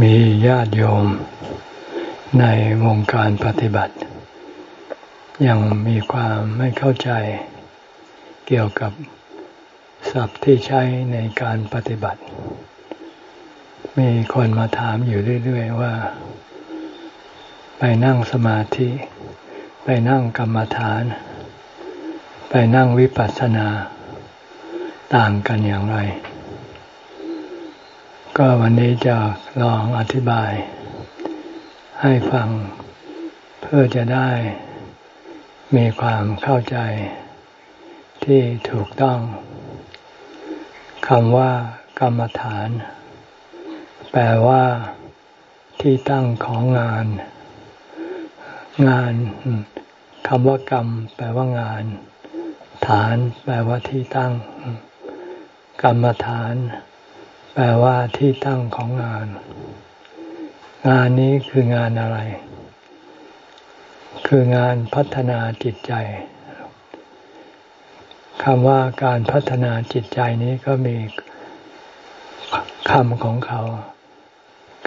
มีญาติโยม ในวงการปฏิบัติ ยังมีความไม่เข้าใจ เกี่ยวกับศัพท์ที่ใช้ในการปฏิบัติ มีคนมาถามอยู่เรื่อย ๆ ว่า ไปนั่งสมาธิ ไปนั่งกรรมฐาน ไปนั่งวิปัสสนา ต่างกันอย่างไร ก็วันนี้จะลองอธิบาย ให้ฟังเพื่อจะได้มีความเข้าใจที่ถูกต้องคำว่ากรรมฐาน แปลว่าที่ตั้งของงาน งานคำว่ากรรม แปลว่างาน ฐาน แปลว่าที่ตั้ง กรรมฐาน แปลว่าที่ตั้งของงาน งานนี้คืองานอะไร คืองานพัฒนาจิตใจคำว่าการพัฒนาจิตใจนี้ก็มีคำของเขา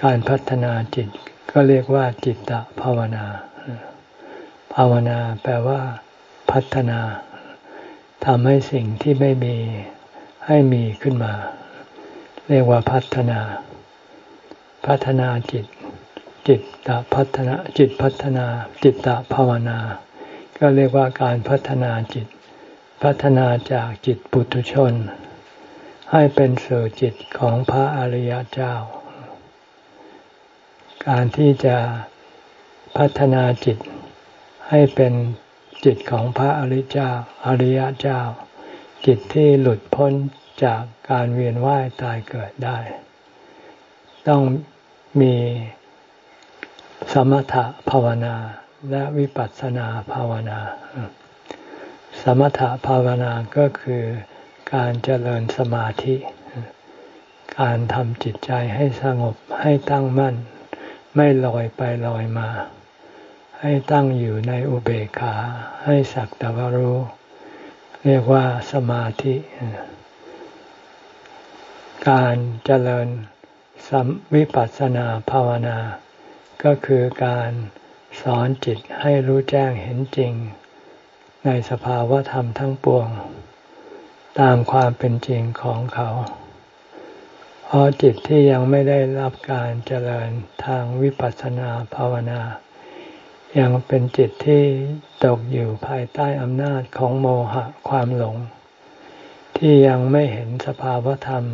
การพัฒนาจิต ก็เรียกว่าจิตตภาวนา ภาวนาแปลว่า พัฒนาทำให้สิ่งที่ไม่มีให้มีขึ้นมา เรียกว่าพัฒนา พัฒนาจิต จิตตพัฒนาจิตพัฒนา จิตตภาวนา ก็เรียกว่าการพัฒนาจิต พัฒนาจากจิตปุถุชน ให้เป็นสื่อจิตของพระอริยเจ้า การที่จะพัฒนาจิตให้เป็นจิตของพระอริยเจ้า อริยเจ้า จิตที่หลุดพ้น จากการเวียนว่ายตายเกิดได้ ต้องมีสมถะภาวนาและวิปัสสนาภาวนา สมถะภาวนาก็คือการเจริญสมาธิ การทำจิตใจให้สงบให้ตั้งมั่น ไม่ลอยไปลอยมา ให้ตั้งอยู่ในอุเบกขา ให้สักแต่ว่ารู้ เรียกว่าสมาธิ การเจริญสัมวิปัสสนาภาวนา ก็คือการสอนจิตให้รู้แจ้งเห็นจริง ในสภาวะธรรมทั้งปวง ตามความเป็นจริงของเขา เพราะจิตที่ยังไม่ได้รับการเจริญทางวิปัสสนาภาวนา ยังเป็นจิตที่ตกอยู่ภายใต้อำนาจของโมหะความหลง ที่ยังไม่เห็นสภาวะธรรม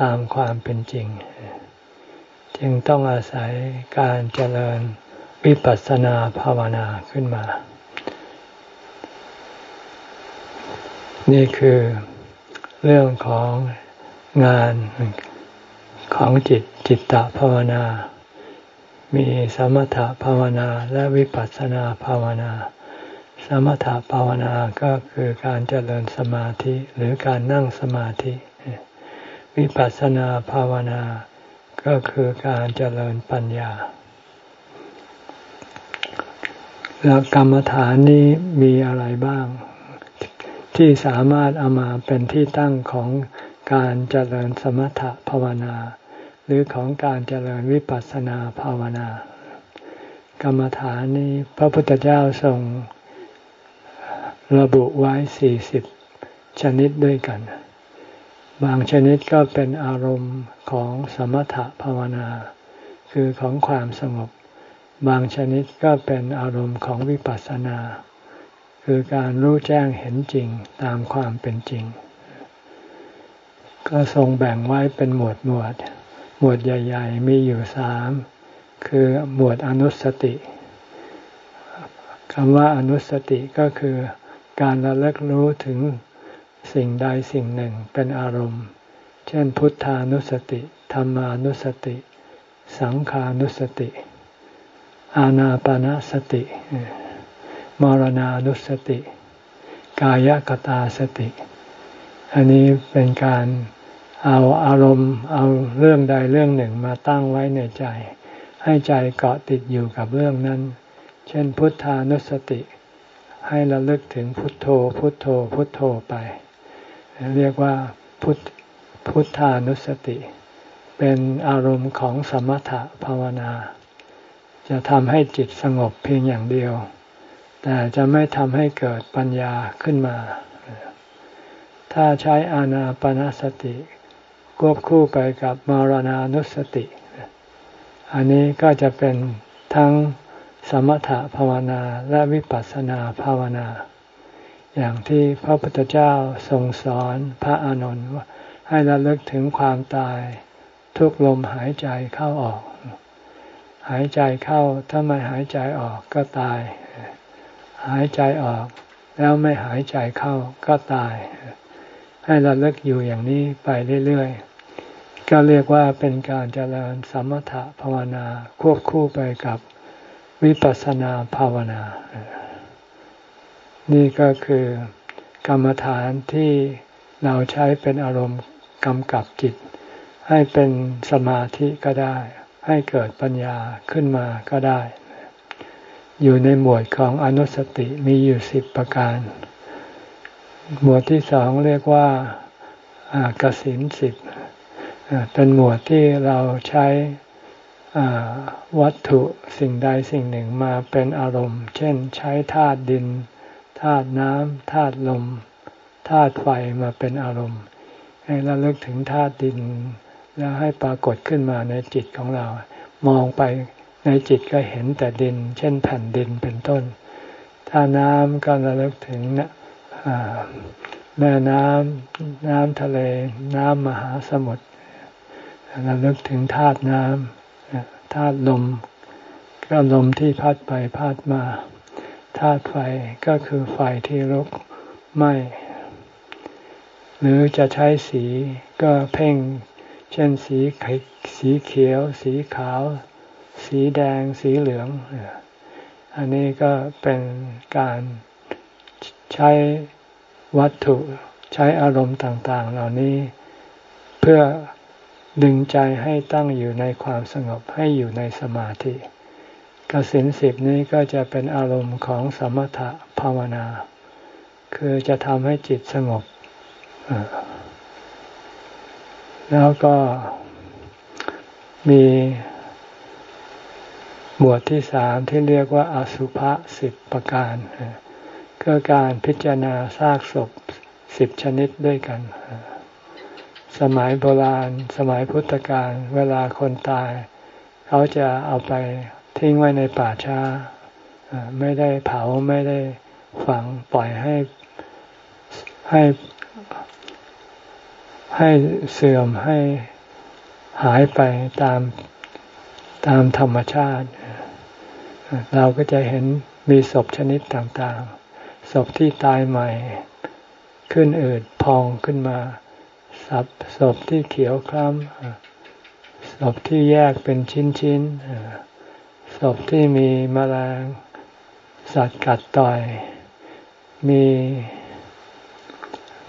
ตามความเป็นจริง จึงต้องอาศัยการเจริญวิปัสสนาภาวนาขึ้นมา นี่คือเรื่องของงานของจิตจิตตภาวนา มีสมถภาวนาและวิปัสสนาภาวนา สมถภาวนาก็คือการเจริญสมาธิหรือการนั่งสมาธิ วิปัสสนาภาวนา ก็คือการเจริญปัญญาแล้วกรรมฐานนี้มีอะไรบ้าง ที่สามารถเอามาเป็นที่ตั้งของการเจริญสมถภาวนา หรือของการเจริญวิปัสสนาภาวนา กรรมฐานนี้พระพุทธเจ้าทรงระบุไว้สี่สิบชนิดด้วยกัน บางชนิดก็เป็นอารมณ์ของสมถภาวนา คือของความสงบ บางชนิดก็เป็นอารมณ์ของวิปัสสนา คือการรู้แจ้งเห็นจริงตามความเป็นจริง ก็ทรงแบ่งไว้เป็นหมวดหมวด หมวดใหญ่ ๆ มีอยู่สามคือหมวดอนุสติคำว่าอนุสติก็คือการระลึกรู้ถึง สิ่งใดสิ่งหนึ่งเป็นอารมณ์ เช่น พุทธานุสติธรรมานุสติ สังขานุสติ อาณาปณะสติ มรณานุสติ กายกตาสติ อันนี้เป็นการเอาอารมณ์เอาเรื่องใดเรื่องหนึ่งมาตั้งไว้ในใจ ให้ใจเกาะติดอยู่กับเรื่องนั้น เช่น พุทธานุสติ ให้ระลึกถึงพุทโธ พุทโธ พุทโธไป เรียกว่าพุทพุทธานุสติ เป็นอารมณ์ของสมถะภาวนา จะทำให้จิตสงบเพียงอย่างเดียว แต่จะไม่ทำให้เกิดปัญญาขึ้นมา ถ้าใช้อานาปนาสติ ควบคู่ไปกับมรณานุสติ อันนี้ก็จะเป็นทั้งสมถะภาวนาและวิปัสสนาภาวนา อย่างที่พระพุทธเจ้าทรงสอนพระอานนท์ว่าให้ระลึกถึงความตาย ทุกลมหายใจเข้าออก หายใจเข้าถ้าไม่หายใจออกก็ตาย หายใจออก แล้วไม่หายใจเข้าก็ตาย ให้ระลึกอยู่อย่างนี้ไปเรื่อยๆ ก็เรียกว่าเป็นการเจริญสมถะภาวนาควบคู่ไปกับวิปัสสนาภาวนา นี่ก็คือกรรมฐานที่เราใช้เป็นอารมณ์กำกับจิต ให้เป็นสมาธิก็ได้ ให้เกิดปัญญาขึ้นมาก็ได้ อยู่ในหมวดของอนุสติมีอยู่สิบประการ หมวดที่สองเรียกว่ากสินสิบเป็นหมวดที่เราใช้วัตถุสิ่งใดสิ่งหนึ่งมาเป็นอารมณ์ เช่นใช้ธาตุดิน ธาตุน้ำธาตุลมธาตุไฟมาเป็นอารมณ์ ให้เราเลิกถึงธาตุดิน แล้วให้ปรากฏขึ้นมาในจิตของเรา มองไปในจิตก็เห็นแต่ดิน เช่นแผ่นดินเป็นต้น ถ้าน้ำก็ระลึกถึงแม่น้ำน้ำทะเล น้ำมหาสมุทรระลึกถึงธาตุน้ำธาตุลมก็ลมที่พัดไปพัดมา ธาตุไฟก็คือไฟที่ลุกไหม้หรือจะใช้สีก็เพ่ง เช่นสีสีเขียว สีขาว สีแดง สีเหลือง อันนี้ก็เป็นการใช้วัตถุใช้อารมณ์ต่าง ๆ เหล่านี้ เพื่อดึงใจให้ตั้งอยู่ในความสงบให้อยู่ในสมาธิ กสินสิบนี้ก็จะเป็นอารมณ์ของสมถะภาวนา คือจะทำให้จิตสงบ แล้วก็มีหมวดที่สามที่เรียกว่าอสุภะสิบประการก็การพิจารณาซากศพสิบชนิดด้วยกัน สมัยโบราณ สมัยพุทธกาลเวลาคนตาย เขาจะเอาไป ทิ้งไว้ในป่าช้าไม่ได้เผาไม่ได้ฝังปล่อยให้ให้ให้เสื่อมให้หายไปตามตามธรรมชาติ เราก็จะเห็นมีศพชนิดต่างๆศพที่ตายใหม่ ขึ้นอืดพองขึ้นมาศพศพที่เขียวคล้ำศพที่แยกเป็นชิ้นๆ ศพที่มีมแมลงสัตว์กัดต่อย มี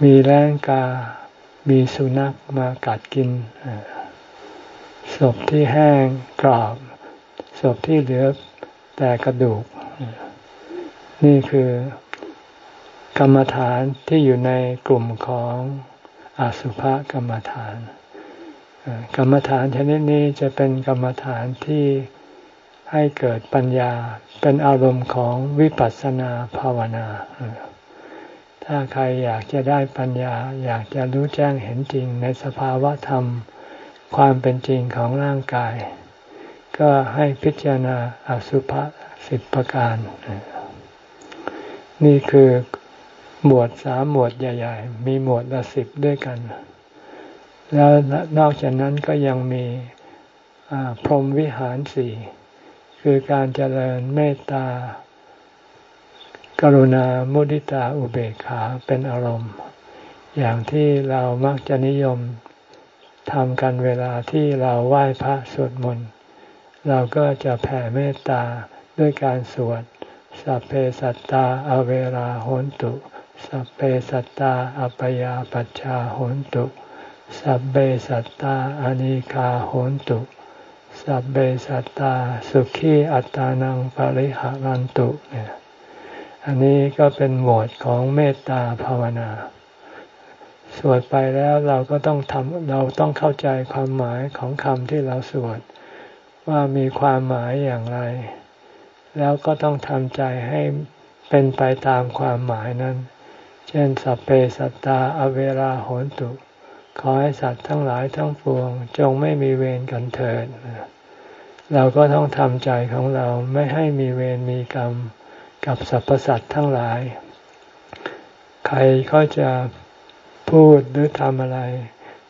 มีแรงกา มีสุนัขมากัดกินศพที่แห้งกรอบศพที่เหลือแต่กระดูก นี่คือกรรมฐานที่อยู่ในกลุ่มของอสุภกรรมฐาน กรรมฐานชนิดนี้จะเป็นกรรมฐานที่ ให้เกิดปัญญาเป็นอารมณ์ของวิปัสสนาภาวนา ถ้าใครอยากจะได้ปัญญา อยากจะรู้แจ้งเห็นจริงในสภาวะธรรม ความเป็นจริงของร่างกาย ก็ให้พิจารณาอสุภะสิบประการ นี่คือหมวดสามหมวดใหญ่ ๆ มีหมวดละสิบด้วยกัน แล้วนอกจากนั้นก็ยังมีพรหมวิหารสี่ คือการเจริญเมตตา กรุณามุทิตาอุเบกขาเป็นอารมณ์ อย่างที่เรามักจะนิยมทำกันเวลาที่เราไหว้พระสวดมนต์เราก็จะแผ่เมตตาด้วยการสวดสัพเพสัตตาอเวราโหนตุ สัพเพสัตตาอัปยาปัชชาโหนตุ สัพเพสัตตาอนิคาโหนตุ สัพเพสัตตา สุขีอัตานังปริหารันตุเนี่ยอันนี้ก็เป็นหมวดของเมตตาภาวนา สวดไปแล้วเราก็ต้องทำเราต้องเข้าใจความหมายของคำที่เราสวด ว่ามีความหมายอย่างไร แล้วก็ต้องทำใจให้เป็นไปตามความหมายนั้น เช่นสัพเพสัตตาอเวราโหนตุขอให้สัตว์ทั้งหลายทั้งปวง จงไม่มีเวรกันเถิด เราก็ต้องทำใจของเราไม่ให้มีเวรมีกรรมกับสรรพสัตว์ทั้งหลาย ใครเขาจะพูดหรือทำอะไร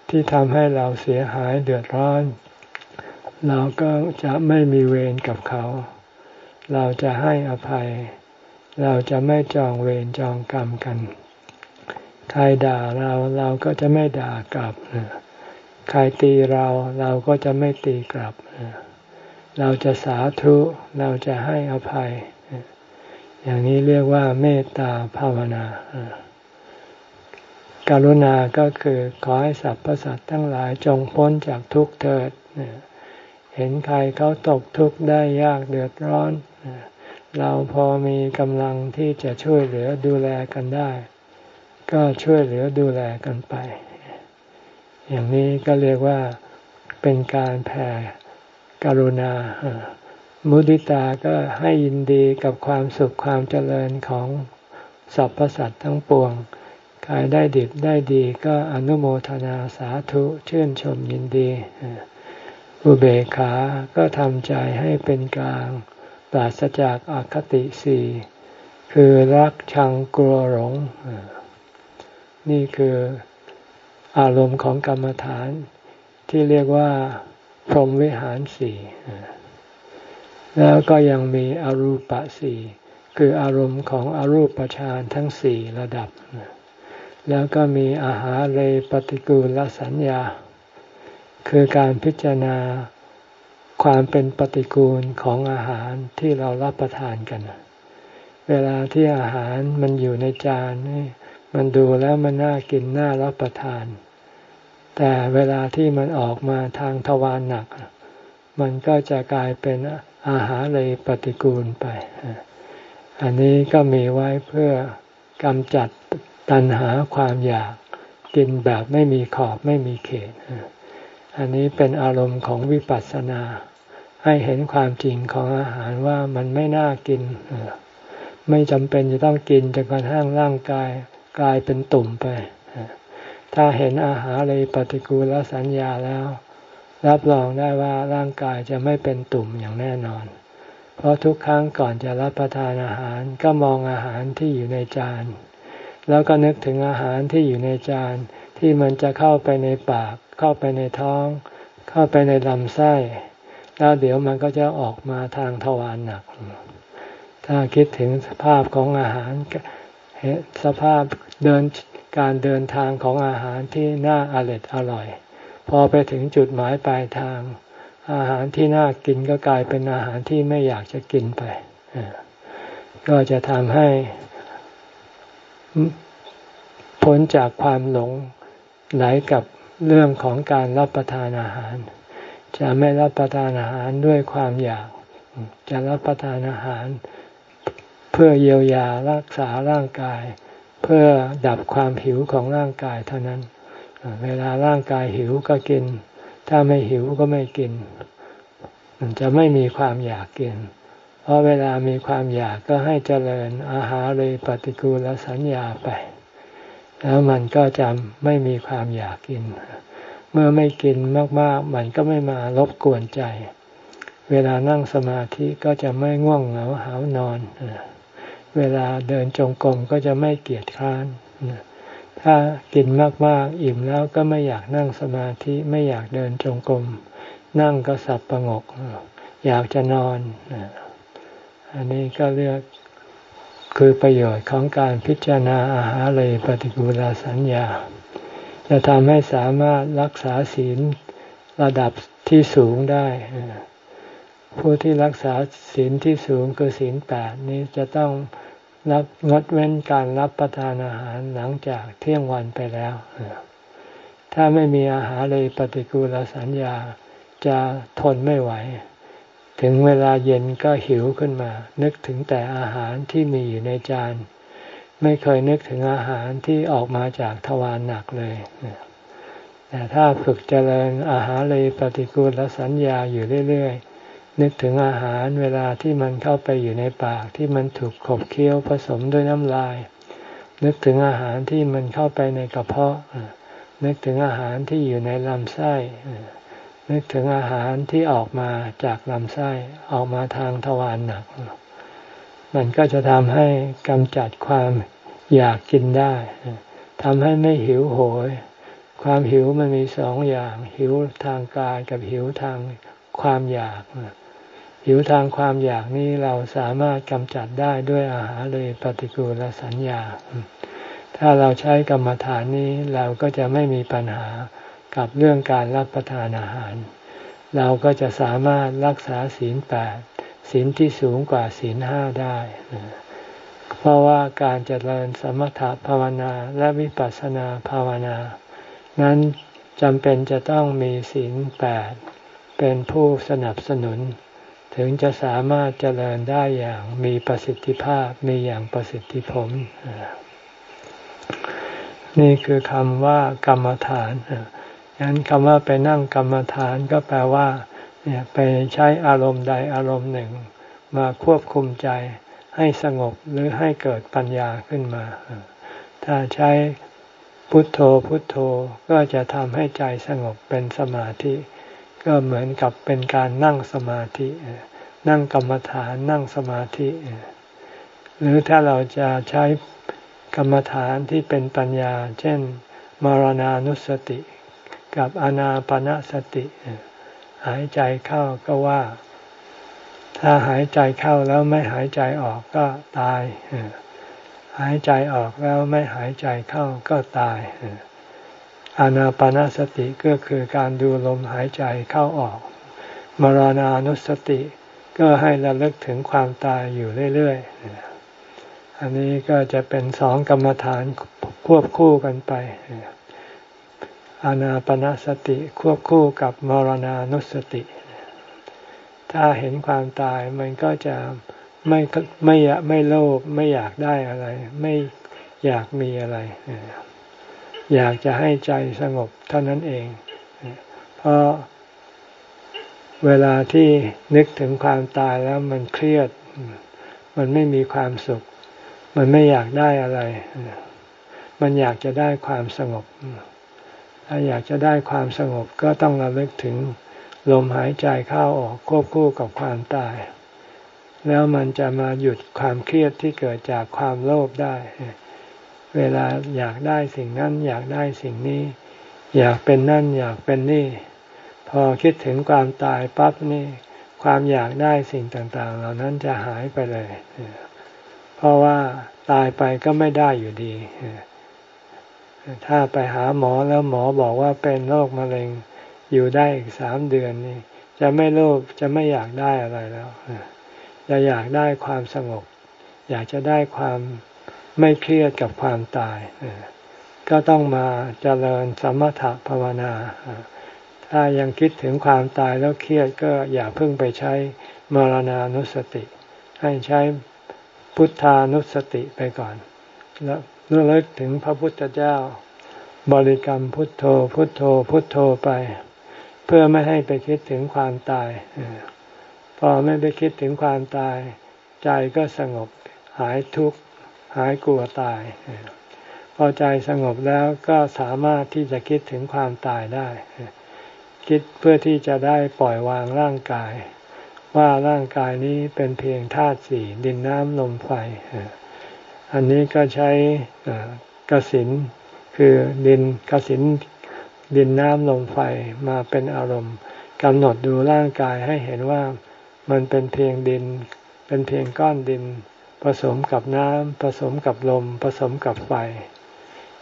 ที่ทำให้เราเสียหายเดือดร้อน เราก็จะไม่มีเวรกับเขา เราจะให้อภัย เราจะไม่จองเวรจองกรรมกัน ใครด่าเราเราก็จะไม่ด่ากลับ ใครตีเราเราก็จะไม่ตีกลับเเราจะสาธุ เราจะให้อภัย อย่างนี้เรียกว่าเมตตาภาวนาการุณาก็คือขอให้สรรพสัตว์ทั้งหลายจงพ้นจากทุกข์เถิด เห็นใครเขาตกทุกข์ได้ยากเดือดร้อน เราพอมีกำลังที่จะช่วยเหลือดูแลกันได้ ก็ช่วยเหลือดูแลกันไป อย่างนี้ก็เรียกว่าเป็นการแผ่ กรุณา มุดิตาก็ให้ยินดีกับความสุขความเจริญของสรรพสัตว์ทั้งปวง ใครได้ดิบได้ดีก็อนุโมทนาสาธุชื่นชมยินดี อุเบกขา ก็ทำใจให้เป็นกลาง ปราศจากอาคติสี่คือรักชังกลัวหลง นี่คืออารมณ์ของกรรมฐานที่เรียกว่า พรหมวิหารสี่แล้วก็ยังมีอรูปสี่คืออารมณ์ของอรูปฌานทั้งสี่ระดับ แล้วก็มีอาหารเรปฏิกูลสัญญา คือการพิจารณาความเป็นปฏิกูลของอาหารที่เรารับประทานกัน เวลาที่อาหารมันอยู่ในจานนี่มันดูแล้วมันน่ากินน่ารับประทาน แต่เวลาที่มันออกมาทางทวารหนัก มันก็จะกลายเป็นอาหารเลยปฏิกูลไป อันนี้ก็มีไว้เพื่อกำจัดตัณหาความอยากกินแบบไม่มีขอบไม่มีเขต อันนี้เป็นอารมณ์ของวิปัสสนา ให้เห็นความจริงของอาหารว่ามันไม่น่ากิน ไม่จำเป็นจะต้องกินจนกระทั่งร่างกายกลายเป็นตุ่มไป ถ้าเห็นอาหารเลยปฏิกูลสัญญาแล้ว รับรองได้ว่าร่างกายจะไม่เป็นตุ่มอย่างแน่นอน เพราะทุกครั้งก่อนจะรับประทานอาหารก็มองอาหารที่อยู่ในจาน แล้วก็นึกถึงอาหารที่อยู่ในจานที่มันจะเข้าไปในปาก เข้าไปในท้อง เข้าไปในลำไส้ แล้วเดี๋ยวมันก็จะออกมาทางทวารหนัก ถ้าคิดถึงสภาพของอาหารสภาพเดิน การเดินทางของอาหารที่น่าอร่อยอร่อย พอไปถึงจุดหมายปลายทาง อาหารที่น่ากินก็กลายเป็นอาหารที่ไม่อยากจะกินไป ก็จะทำให้พ้นจากความหลงไหลกับเรื่องของการรับประทานอาหาร จะไม่รับประทานอาหารด้วยความอยาก จะรับประทานอาหาร เพื่อเยียวยารักษาร่างกาย เพื่อดับความหิวของร่างกายเท่านั้น เวลาร่างกายหิวก็กิน ถ้าไม่หิวก็ไม่กิน มันจะไม่มีความอยากกิน เพราะเวลามีความอยากก็ให้เจริญอาหารเลยปฏิกูลสัญญาไป แล้วมันก็จะไม่มีความอยากกิน เมื่อไม่กินมากๆ มันก็ไม่มารบกวนใจ เวลานั่งสมาธิก็จะไม่ง่วงเหงาหานอน เวลาเดินจงกรมก็จะไม่เกียจคร้านถ้ากินมากๆ อิ่มแล้วก็ไม่อยากนั่งสมาธิไม่อยากเดินจงกรมนั่งก็สับประงก อยากจะนอนอันนี้ก็เรียกคือประโยชน์ของการพิจารณาอาหารเลยปฏิกูลสัญญา จะทำให้สามารถรักษาศีลระดับที่สูงได้ ผู้ที่รักษาศีลที่สูงคือศีลแปดนี้จะต้องรับงดเว้นการรับประทานอาหารหลังจากเที่ยงวันไปแล้ว ถ้าไม่มีอาหารเลยปฏิกูลสัญญาจะทนไม่ไหว ถึงเวลาเย็นก็หิวขึ้นมา นึกถึงแต่อาหารที่มีอยู่ในจาน ไม่เคยนึกถึงอาหารที่ออกมาจากทวารหนักเลย แต่ถ้าฝึกเจริญอาหารเลยปฏิกูลสัญญาอยู่เรื่อยๆ นึกถึงอาหารเวลาที่มันเข้าไปอยู่ในปากที่มันถูกขบเคี้ยวผสมด้วยน้ำลาย นึกถึงอาหารที่มันเข้าไปในกระเพาะ นึกถึงอาหารที่อยู่ในลำไส้ นึกถึงอาหารที่ออกมาจากลำไส้ออกมาทางทวารหนัก มันก็จะทำให้กำจัดความอยากกินได้ทำให้ไม่หิวโหย ความหิวมันมีสองอย่าง หิวทางกายกับหิวทางความอยาก หิวทางความอยากนี้เราสามารถกำจัดได้ด้วยอาหารเลยปฏิกูลสัญญา ถ้าเราใช้กรรมฐานนี้เราก็จะไม่มีปัญหากับเรื่องการรับประทานอาหาร เราก็จะสามารถรักษาศีลแปดศีลที่สูงกว่าศีลห้าได้ เพราะว่าการเจริญสมถภาวนาและวิปัสสนาภาวนา นั้นจำเป็นจะต้องมีศีลแปดเป็นผู้สนับสนุน ถึงจะสามารถเจริญได้อย่างมีประสิทธิภาพมีอย่างประสิทธิผล นี่คือคำว่ากรรมฐานงั้นคำว่าไปนั่งกรรมฐานก็แปลว่าเนี่ยไปใช้อารมณ์ใดอารมณ์หนึ่ง มาควบคุมใจให้สงบหรือให้เกิดปัญญาขึ้นมา ถ้าใช้พุทโธพุทโธก็จะทำให้ใจสงบเป็นสมาธิ ก็เหมือนกับเป็นการนั่งสมาธิ นั่งกรรมฐานนั่งสมาธิ หรือถ้าเราจะใช้กรรมฐานที่เป็นปัญญา เช่น มรณานุสติ กับอนาปนาสติ หายใจเข้าก็ว่า ถ้าหายใจเข้าแล้วไม่หายใจออกก็ตาย หายใจออกแล้วไม่หายใจเข้าก็ตาย อานาปนาสติก็คือการดูลมหายใจเข้าออก มรณานุสติ ก็ให้ระลึกถึงความตายอยู่เรื่อยๆ อันนี้ก็จะเป็นสองกรรมฐานควบคู่กันไป อานาปนาสติควบคู่กับมรณานุสติ ถ้าเห็นความตายมันก็จะไม่ไม่ไม่โลภไม่อยากได้อะไร ไม่อยากมีอะไร อยากจะให้ใจสงบเท่านั้นเอง เพราะเวลาที่นึกถึงความตายแล้วมันเครียด มันไม่มีความสุข มันไม่อยากได้อะไร มันอยากจะได้ความสงบ ถ้าอยากจะได้ความสงบก็ต้องระลึกถึงลมหายใจเข้าออกควบคู่กับความตาย แล้วมันจะมาหยุดความเครียดที่เกิดจากความโลภได้ เวลาอยากได้สิ่งนั้นอยากได้สิ่งนี้ อยากเป็นนั่นอยากเป็นนี่ พอคิดถึงความตายปั๊บนี่ ความอยากได้สิ่งต่างๆ เหล่านั้นจะหายไปเลย เพราะว่าตายไปก็ไม่ได้อยู่ดี ถ้าไปหาหมอแล้วหมอบอกว่าเป็นโรคมะเร็งอยู่ได้อีกสามเดือนนี่จะไม่โลภจะไม่อยากได้อะไรแล้วจะอยากได้ความสงบ อยากจะได้ความ ไม่เครียดกับความตาย ก็ต้องมาเจริญสมถะภาวนา ถ้ายังคิดถึงความตายแล้วเครียดก็อย่าเพิ่งไปใช้มรณานุสติ ให้ใช้พุทธานุสติไปก่อน แล้วเลึกถึงพระพุทธเจ้า บริกรรมพุทโธ พุทโธ พุทโธไป เพื่อไม่ให้ไปคิดถึงความตาย พอไม่ไปคิดถึงความตาย ใจก็สงบหายทุกข์ หายกลัวตาย พอใจสงบแล้วก็สามารถที่จะคิดถึงความตายได้ คิดเพื่อที่จะได้ปล่อยวางร่างกาย ว่าร่างกายนี้เป็นเพียงธาตุสี่ดินน้ำลมไฟ อันนี้ก็ใช้กสินคือดินกสินดินน้ำลมไฟมาเป็นอารมณ์กำหนดดูร่างกายให้เห็นว่ามันเป็นเพียงดิน เป็นเพียงก้อนดิน สมกับน้ำผสมกับลม ผสมกับไฟ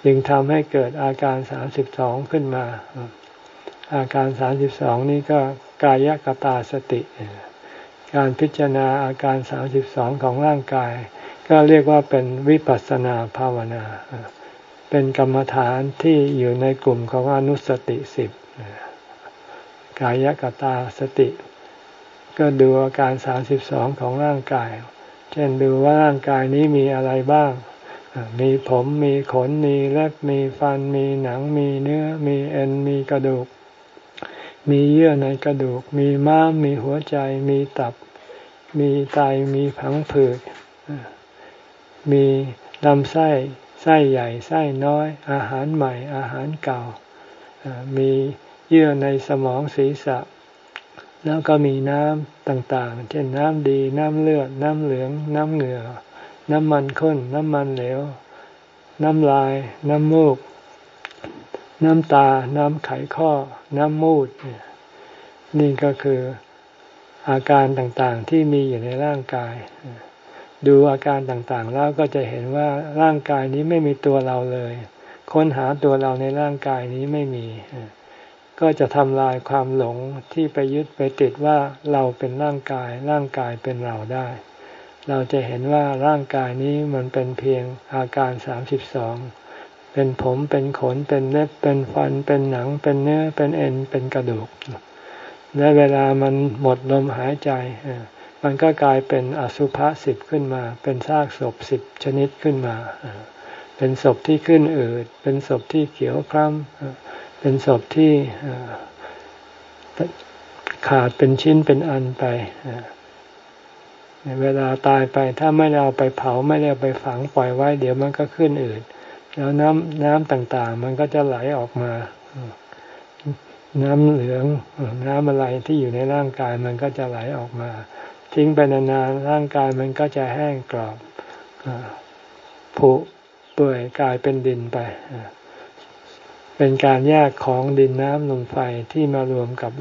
จึงทำให้เกิดอาการสามสิบสองขึ้นมา อาการสามสิบสองนี้ก็กายกตาสติ การพิจารณาอาการสามสิบสองของร่างกาย ก็เรียกว่าเป็นวิปัสสนาภาวนา เป็นกรรมฐานที่อยู่ในกลุ่มของอนุสติสิบกายกตาสติ ก็ดูอาการสามสิบสองของร่างกาย เช่นดูว่าร่างกายนี้มีอะไรบ้าง มีผมมีขนมีเล็บมีฟันมีหนังมีเนื้อ มีเอ็นมีกระดูก มีเยื่อในกระดูก มีม้ามมีหัวใจ มีตับ มีไตมีผังผืดมีลำไส้ไส้ใหญ่ไส้น้อย อาหารใหม่อาหารเก่า มีเยื่อในสมองศีรษะ แล้วก็มีน้ำต่างๆ เช่นน้ำดี น้ำเลือด น้ำเหลือง น้ำเหงื่อ น้ำมันข้น น้ำมันเหลว น้ำลาย น้ำมูก น้ำตา น้ำไขข้อ น้ำมูด นี่ก็คืออาการต่างๆที่มีอยู่ในร่างกาย ดูอาการต่างๆ แล้วก็จะเห็นว่าร่างกายนี้ไม่มีตัวเราเลย ค้นหาตัวเราในร่างกายนี้ไม่มี ก็จะทำลายความหลงที่ไปยึดไปติดว่าเราเป็นร่างกาย ร่างกายเป็นเราได้ เราจะเห็นว่าร่างกายนี้มันเป็นเพียงอาการสามสิบสองเป็นผมเป็นขนเป็นเล็บเป็นฟันเป็นหนัง เป็นเนื้อเป็นเอ็นเป็นกระดูก และเวลามันหมดลมหายใจ มันก็กลายเป็นอสุภะสิบขึ้นมา เป็นซากศพสิบชนิดขึ้นมา เป็นศพที่ขึ้นอืดเป็นศพที่เขียวคล้ำ เป็นศพที่ขาดเป็นชิ้นเป็นอันไปเวลาตายไปถ้าไม่ได้เอาไปเผาไม่ได้ไปฝังปล่อยไว้ เดี๋ยวมันก็ขึ้นอืดแล้วน้ำน้ำต่างๆ มันก็จะไหลออกมา น้ำเหลืองน้ำอะไรที่อยู่ในร่างกายมันก็จะไหลออกมา ทิ้งไปนานๆร่างกายมันก็จะแห้งกรอบผุเปื่อยกลายเป็นดินไป เป็นการแยกของดินน้ำลมไฟที่มารวมกับ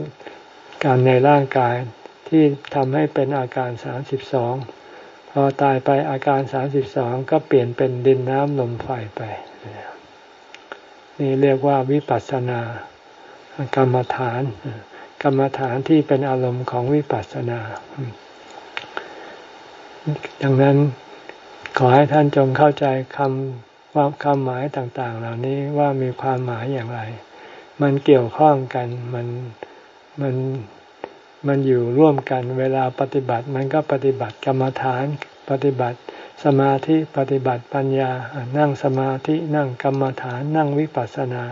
การในร่างกายที่ทำให้เป็นอาการสามสิบสองพอตายไปอาการสามสิบสองก็เปลี่ยนเป็นดินน้ำลมไฟไป นี่เรียกว่าวิปัสสนากรรมฐาน กรรมฐานที่เป็นอารมณ์ของวิปัสสนา ดังนั้นขอให้ท่านจงเข้าใจคำ คว่าคำหมายต่างๆ เหล่านี้ว่ามีความหมายอย่างไร มันเกี่ยวข้องกัน มันมันมันอยู่ร่วมกัน เวลาปฏิบัติ มันก็ปฏิบัติกรรมฐาน ปฏิบัติสมาธิปฏิบัติปัญญา นั่งสมาธินั่งกรรมฐานนั่งวิปัสสนา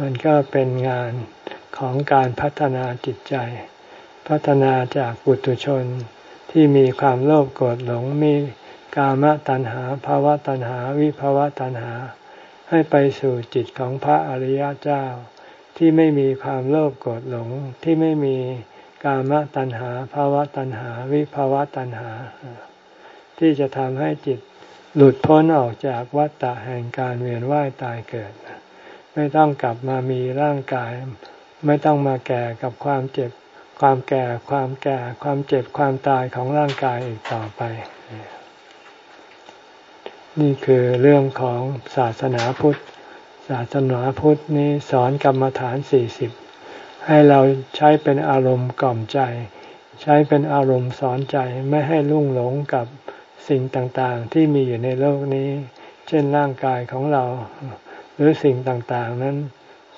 มันก็เป็นงานของการพัฒนาจิตใจ พัฒนาจากบุตุชนที่มีความโลภโกรธหลงมี กามตัณหาภาวะตัณหาวิภาวะตัณหา ให้ไปสู่จิตของพระอริยเจ้า ที่ไม่มีความโลภโกรธหลงที่ไม่มีกามตัณหาภาวะตัณหา วิภาวะตัณหา ที่จะทำให้จิตหลุดพ้นออกจากวัฏฏะแห่งการเวียนว่ายตายเกิด ไม่ต้องกลับมามีร่างกาย ไม่ต้องมาแก่กับความเจ็บ ความแก่ความแก่ ความเจ็บความตายของร่างกายอีกต่อไป นี่คือเรื่องของศาสนาพุทธ ศาสนาพุทธนี้สอนกรรมฐานสี่สิบให้เราใช้เป็นอารมณ์กล่อมใจ ใช้เป็นอารมณ์สอนใจไม่ให้ลุ่งหลงกับสิ่งต่างๆ ที่มีอยู่ในโลกนี้ เช่นร่างกายของเรา หรือสิ่งต่างๆนั้น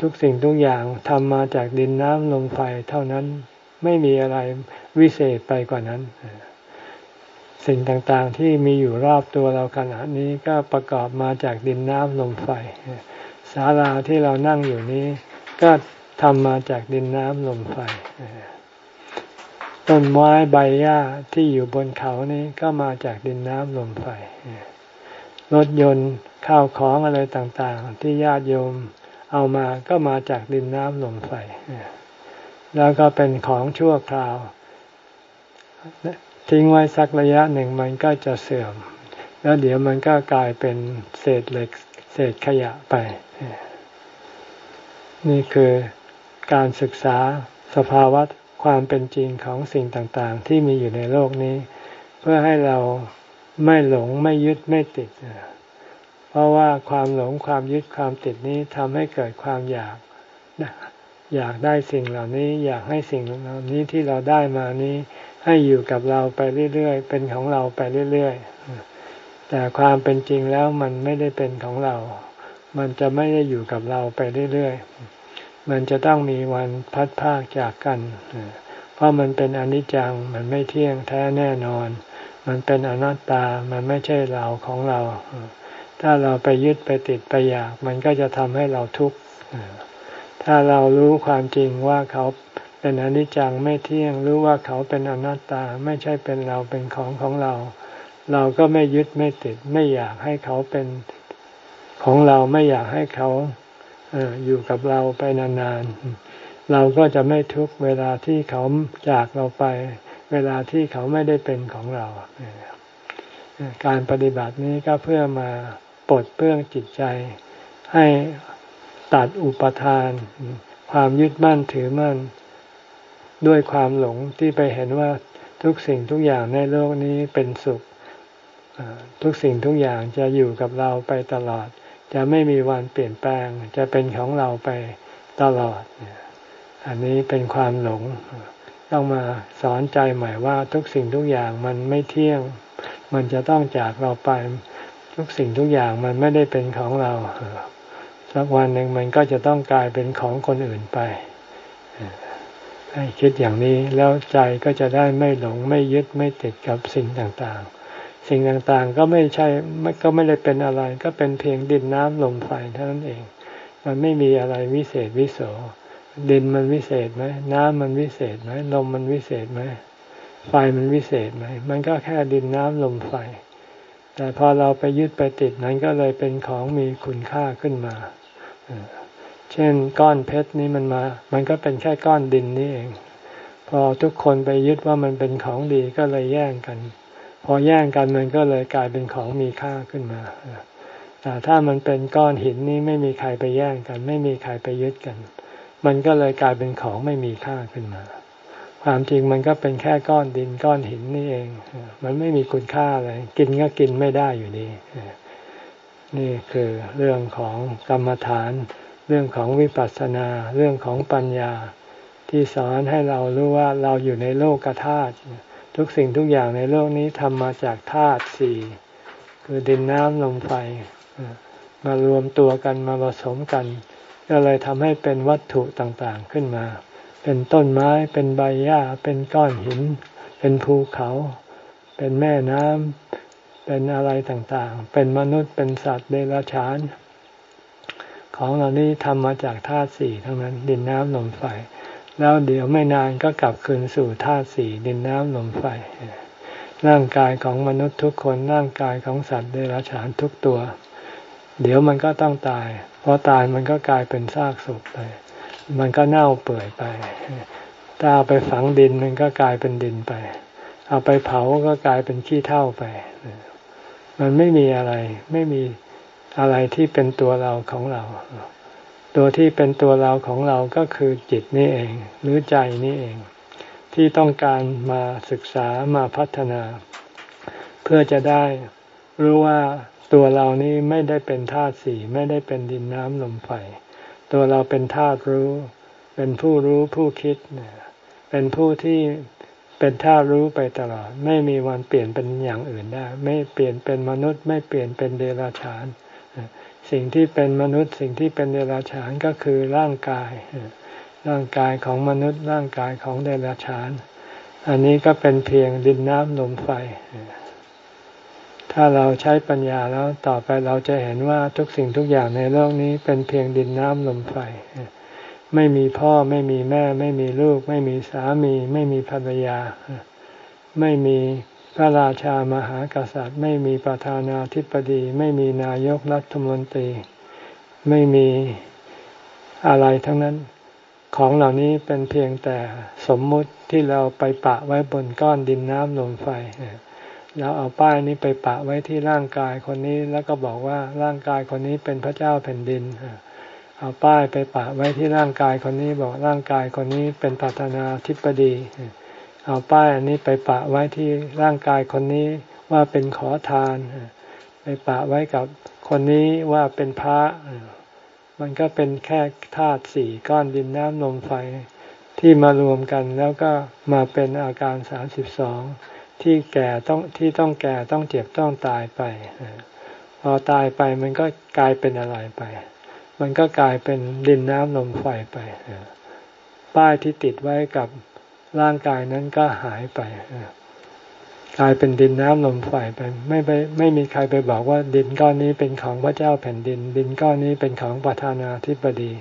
ทุกสิ่งทุกอย่างทำมาจากดินน้ำลมไฟเท่านั้นไม่มีอะไรวิเศษไปกว่านั้น สิ่งต่างๆที่มีอยู่รอบตัวเราขณะนี้ก็ประกอบมาจากดินน้ำลมไฟศาลาที่เรานั่งอยู่นี้ก็ทำมาจากดินน้ำลมไฟต้นไม้ใบหญ้าที่อยู่บนเขานี้ก็มาจากดินน้ำลมไฟรถยนต์ข้าวของอะไรต่างๆ ที่ญาติโยมเอามาก็มาจากดินน้ำลมไฟแล้วก็เป็นของชั่วคราว ทิ้งไว้สักระยะหนึ่งมันก็จะเสื่อม แล้วเดี๋ยวมันก็กลายเป็นเศษเหล็ก เศษขยะไป นี่คือการศึกษาสภาวะความเป็นจริงของสิ่งต่างๆ ที่มีอยู่ในโลกนี้ เพื่อให้เราไม่หลงไม่ยึดไม่ติด เพราะว่าความหลงความยึดความติดนี้ทำให้เกิดความอยากอยากได้สิ่งเหล่านี้ อยากให้สิ่งเหล่านี้ที่เราได้มานี้ ให้อยู่กับเราไปเรื่อยๆ เป็นของเราไปเรื่อยๆ แต่ความเป็นจริงแล้วมันไม่ได้เป็นของเรา มันจะไม่ได้อยู่กับเราไปเรื่อยๆ มันจะต้องมีวันพัดพากจากกัน เพราะมันเป็นอนิจจัง มันไม่เที่ยงแท้แน่นอน มันเป็นอนัตตา มันไม่ใช่เราของเรา ถ้าเราไปยึดไปติดไปอยาก มันก็จะทำให้เราทุกข์ ถ้าเรารู้ความจริงว่าเขา เป็นอนิจจังไม่เที่ยงรู้ว่าเขาเป็นอนัตตาไม่ใช่เป็นเราเป็นของของเรา เราก็ไม่ยึดไม่ติด ไม่อยากให้เขาเป็นของเราไม่อยากให้เขาอยู่กับเราไปนานๆเราก็จะไม่ทุกเวลาที่เขาจากเราไป เวลาที่เขาไม่ได้เป็นของเรา การปฏิบัตินี้ก็เพื่อมาปลดเปลื้องจิตใจ ให้ตัดอุปทาน ความยึดมั่นถือมั่น ด้วยความหลงที่ไปเห็นว่าทุกสิ่งทุกอย่างในโลกนี้เป็นสุข ทุกสิ่งทุกอย่างจะอยู่กับเราไปตลอด จะไม่มีวันเปลี่ยนแปลง จะเป็นของเราไปตลอด อันนี้เป็นความหลง ต้องมาสอนใจใหม่ว่าทุกสิ่งทุกอย่างมันไม่เที่ยง มันจะต้องจากเราไป ทุกสิ่งทุกอย่างมันไม่ได้เป็นของเรา สักวันหนึ่งมันก็จะต้องกลายเป็นของคนอื่นไป ให้คิดอย่างนี้แล้วใจก็จะได้ไม่หลงไม่ยึดไม่ติดกับสิ่งต่างๆ สิ่งต่างๆก็ไม่ใช่ก็ไม่ได้เป็นอะไร ก็เป็นเพียงดินน้ำลมไฟเท่านั้นเอง มันไม่มีอะไรวิเศษวิโสดินมันวิเศษไหมน้ำมันวิเศษไหมลมมันวิเศษไหมไฟมันวิเศษไหมมันก็แค่ดินน้ำลมไฟ แต่พอเราไปยึดไปติดนั้นก็เลยเป็นของมีคุณค่าขึ้นมา เช่นก้อนเพชรนี้มันมา มันก็เป็นแค่ก้อนดินนี่เอง พอทุกคนไปยึดว่ามันเป็นของดีก็เลยแย่งกัน พอแย่งกันมันก็เลยกลายเป็นของมีค่าขึ้นมา แต่ถ้ามันเป็นก้อนหินนี่ไม่มีใครไปแย่งกัน ไม่มีใครไปยึดกัน มันก็เลยกลายเป็นของไม่มีค่าขึ้นมา ความจริงมันก็เป็นแค่ก้อนดินก้อนหินนี่เอง มันไม่มีคุณค่าอะไร กินก็กินไม่ได้อยู่ดี นี่คือเรื่องของกรรมฐาน เรื่องของวิปัสสนา เรื่องของปัญญา ที่สอนให้เรารู้ว่าเราอยู่ในโลกธาตุทุกสิ่งทุกอย่างในโลกนี้ทำมาจากธาตุสี่คือดินน้ำลมไฟมารวมตัวกันมาผสมกัน ก็เลยทำให้เป็นวัตถุต่างๆขึ้นมา เป็นต้นไม้เป็นใบหญ้าเป็นก้อนหิน เป็นภูเขา เป็นแม่น้ำเป็นอะไรต่างๆ เป็นมนุษย์เป็นสัตว์เดรัจฉาน ของเหล่านี้ทำมาจากธาตุสี่ทั้งนั้นดินน้ำลมไฟ แล้วเดี๋ยวไม่นานก็กลับคืนสู่ธาตุสี่ดินน้ำลมไฟ ร่างกายของมนุษย์ทุกคนร่างกายของสัตว์เดรัจฉานทุกตัว เดี๋ยวมันก็ต้องตายพอตายมันก็กลายเป็นซากศพไป มันก็เน่าเปื่อยไป ถ้าเอาไปฝังดินมันก็กลายเป็นดินไป เอาไปเผาก็กลายเป็นขี้เถ้าไป มันไม่มีอะไรไม่มี อะไรที่เป็นตัวเราของเรา ตัวที่เป็นตัวเราของเราก็คือจิตนี่เอง หรือใจนี่เอง ที่ต้องการมาศึกษามาพัฒนา เพื่อจะได้รู้ว่าตัวเรานี้ไม่ได้เป็นธาตุสี่ไม่ได้เป็นดินน้ำลมไฟตัวเราเป็นธาตุรู้ เป็นผู้รู้ผู้คิดเป็นผู้ที่เป็นธาตุรู้ไปตลอด ไม่มีวันเปลี่ยนเป็นอย่างอื่นได้ ไม่เปลี่ยนเป็นมนุษย์ ไม่เปลี่ยนเป็นเดรัจฉาน สิ่งที่เป็นมนุษย์สิ่งที่เป็นเดรัจฉานก็คือร่างกาย ร่างกายของมนุษย์ร่างกายของเดรัจฉาน อันนี้ก็เป็นเพียงดินน้ำลมไฟ ถ้าเราใช้ปัญญาแล้วต่อไปเราจะเห็นว่าทุกสิ่งทุกอย่างในโลกนี้เป็นเพียงดินน้ำลมไฟ ไม่มีพ่อไม่มีแม่ ไม่มีลูก ไม่มีสามี ไม่มีภรรยา ไม่มี พระราชามหากษัตริย์ ไม่มีประธานาธิบดี ไม่มีนายกรัฐมนตรี ไม่มีอะไรทั้งนั้น ของเหล่านี้เป็นเพียงแต่สมมุติที่เราไปปะไว้บนก้อนดินน้ำลมไฟเราเอาป้ายนี้ไปปะไว้ที่ร่างกายคนนี้แล้วก็บอกว่าร่างกายคนนี้เป็นพระเจ้าแผ่นดิน เอาป้ายไปปะไว้ที่ร่างกายคนนี้บอกร่างกายคนนี้เป็นประธานาธิบดี เอาป้ายอันนี้ไปปะไว้ที่ร่างกายคนนี้ว่าเป็นขอทาน ไปปะไว้กับคนนี้ว่าเป็นพระ มันก็เป็นแค่ธาตุสี่ก้อนดินน้ำลมไฟที่มารวมกันแล้วก็มาเป็นอาการสามสิบสองที่แก่ต้องที่ต้องแก่ต้องเจ็บต้องตายไป พอตายไปมันก็กลายเป็นอะไรไป มันก็กลายเป็นดินน้ำลมไฟไปป้ายที่ติดไว้กับ ร่างกายนั้นก็หายไปกลายเป็นดินน้ำลมไฟไปไม่ไปไม่มีใครไปบอกว่าดินก้อนนี้เป็นของพระเจ้าแผ่นดิน ดินก้อนนี้เป็นของประธานาธิบดี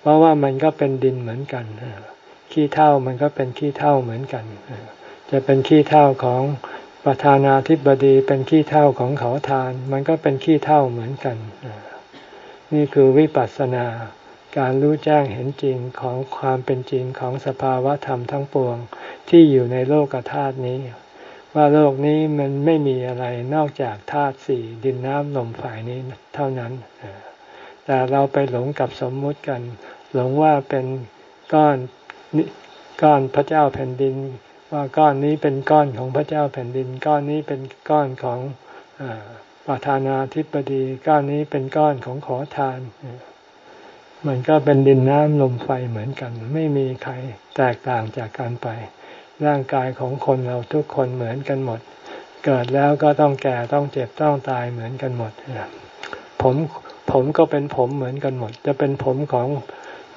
เพราะว่ามันก็เป็นดินเหมือนกันขี้เท่ามันก็เป็นขี้เท่าเหมือนกันจะเป็นขี้เท่าของประธานาธิบดี เป็นขี้เท่าของเขาทาน มันก็เป็นขี้เท่าเหมือนกันนี่คือวิปัสสนา การรู้แจ้งเห็นจริงของความเป็นจริงของสภาวะธรรมทั้งปวงที่อยู่ในโลกธาตุนี้ ว่าโลกนี้มันไม่มีอะไรนอกจากธาตุสี่ดินน้ำลมไฟนี้เท่านั้น แต่เราไปหลงกับสมมุติกัน หลงว่าเป็นก้อนก้อนพระเจ้าแผ่นดิน ว่าก้อนนี้เป็นก้อนของพระเจ้าแผ่นดิน ก้อนนี้เป็นก้อนของประธานาธิบดี ก้อนนี้เป็นก้อนของขอทาน มันก็เป็นดินน้ำลมไฟเหมือนกัน ไม่มีใครแตกต่างจากกันไป ร่างกายของคนเราทุกคนเหมือนกันหมด เกิดแล้วก็ต้องแก่ต้องเจ็บต้องตายเหมือนกันหมดผมผมก็เป็นผมเหมือนกันหมด จะเป็นผมของ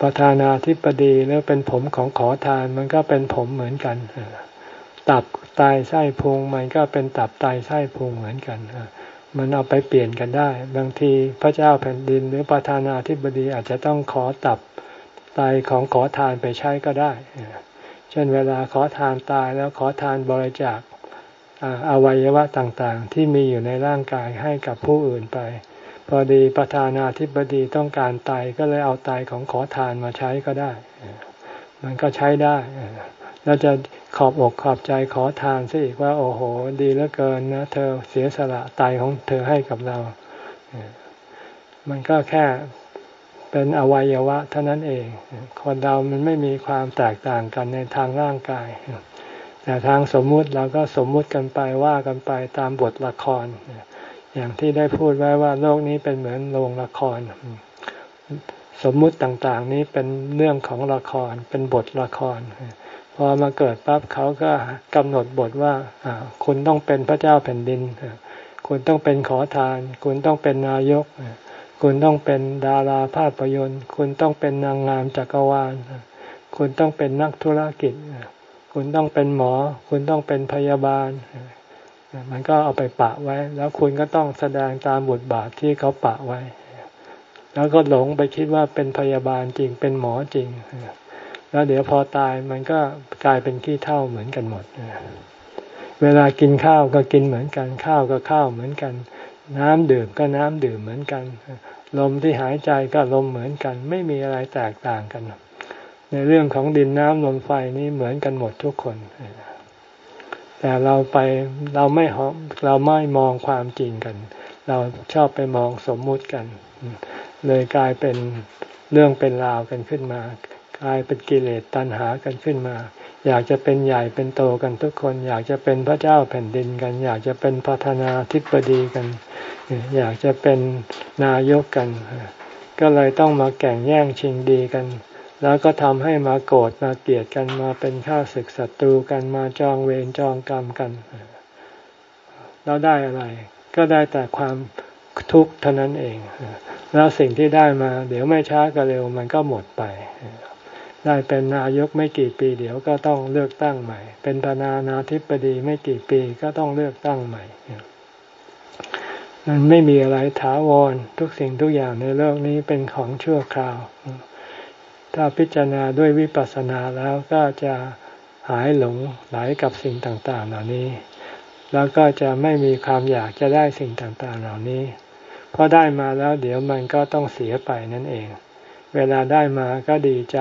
ประธานาธิบดีหรือเป็นผมของขอทานมันก็เป็นผมเหมือนกันตับตายไส้พุงมันก็เป็นตับตายไส้พุงเหมือนกัน มันเอาไปเปลี่ยนกันได้ บางทีพระเจ้าแผ่นดินหรือประธานาธิบดีอาจจะต้องขอตับตายของขอทานไปใช้ก็ได้ เช่นเวลาขอทานตายแล้วขอทานบริจาคอวัยวะต่างๆ ที่มีอยู่ในร่างกายให้กับผู้อื่นไป พอดีประธานาธิบดีต้องการตายก็เลยเอาตายของขอทานมาใช้ก็ได้ มันก็ใช้ได้ แล้วจะขอบอกขอบใจขอทานซะอีกว่า โอ้โห ดีเหลือเกินนะเธอเสียสละตายของเธอให้กับเรา มันก็แค่เป็นอวัยวะเท่านั้นเอง คนเรามันไม่มีความแตกต่างกันในทางร่างกาย แต่ทางสมมุติเราก็สมมุติกันไปว่ากันไปตามบทละคร อย่างที่ได้พูดไว้ว่าโลกนี้เป็นเหมือนโรงละคร สมมุติต่างๆนี้เป็นเรื่องของละคร เป็นบทละคร อมาเกิดปั๊บเขาก็กำหนดบทว่าคุณต้องเป็นพระเจ้าแผ่นดิน คุณต้องเป็นขอทาน คุณต้องเป็นนายก คุณต้องเป็นดาราภาพยนตร์ คุณต้องเป็นนางงามจักรวาล คุณต้องเป็นนักธุรกิจ คุณต้องเป็นหมอ คุณต้องเป็นพยาบาล มันก็เอาไปปะไว้ แล้วคุณก็ต้องแสดงตามบทบาทที่เขาปะไว้ แล้วก็หลงไปคิดว่าเป็นพยาบาลจริง เป็นหมอจริง แล้วเดี๋ยวพอตายมันก็กลายเป็นขี้เท่าเหมือนกันหมด เวลากินข้าวก็กินเหมือนกัน ข้าวก็ข้าวเหมือนกัน น้ำดื่มก็น้ำดื่มเหมือนกัน ลมที่หายใจก็ลมเหมือนกัน ไม่มีอะไรแตกต่างกัน ในเรื่องของดินน้ำลมไฟนี้เหมือนกันหมดทุกคน แต่เราไปเราไม่เราไม่มองความจริงกัน เราชอบไปมองสมมุติกัน เลยกลายเป็นเรื่องเป็นราวกันขึ้นมา กลายเป็นกิเลสตัณหากันขึ้นมา อยากจะเป็นใหญ่เป็นโตกันทุกคน อยากจะเป็นพระเจ้าแผ่นดินกัน อยากจะเป็นประธานาธิบดีกัน อยากจะเป็นนายกกัน ก็เลยต้องมาแข่งแย่งชิงดีกัน แล้วก็ทำให้มาโกรธมาเกลียดกันมาเป็นข้าศึกศัตรูกันมาจองเวรจองกรรมกันแล้วได้อะไร ก็ได้แต่ความทุกข์เท่านั้นเอง แล้วสิ่งที่ได้มา เดี๋ยวไม่ช้าก็เร็วมันก็หมดไป ได้เป็นนายกไม่กี่ปีเดี๋ยวก็ต้องเลือกตั้งใหม่ เป็นประธานาธิบดีไม่กี่ปีก็ต้องเลือกตั้งใหม่ มันไม่มีอะไรถาวรทุกสิ่งทุกอย่างในโลกนี้เป็นของชั่วคราว ถ้าพิจารณาด้วยวิปัสสนาแล้วก็จะหายหลงไหลกับสิ่งต่างๆ เหล่านี้ แล้วก็จะไม่มีความอยากจะได้สิ่งต่างๆ เหล่านี้เพราะได้มาแล้วเดี๋ยวมันก็ต้องเสียไปนั่นเอง เวลาได้มาก็ดีใจ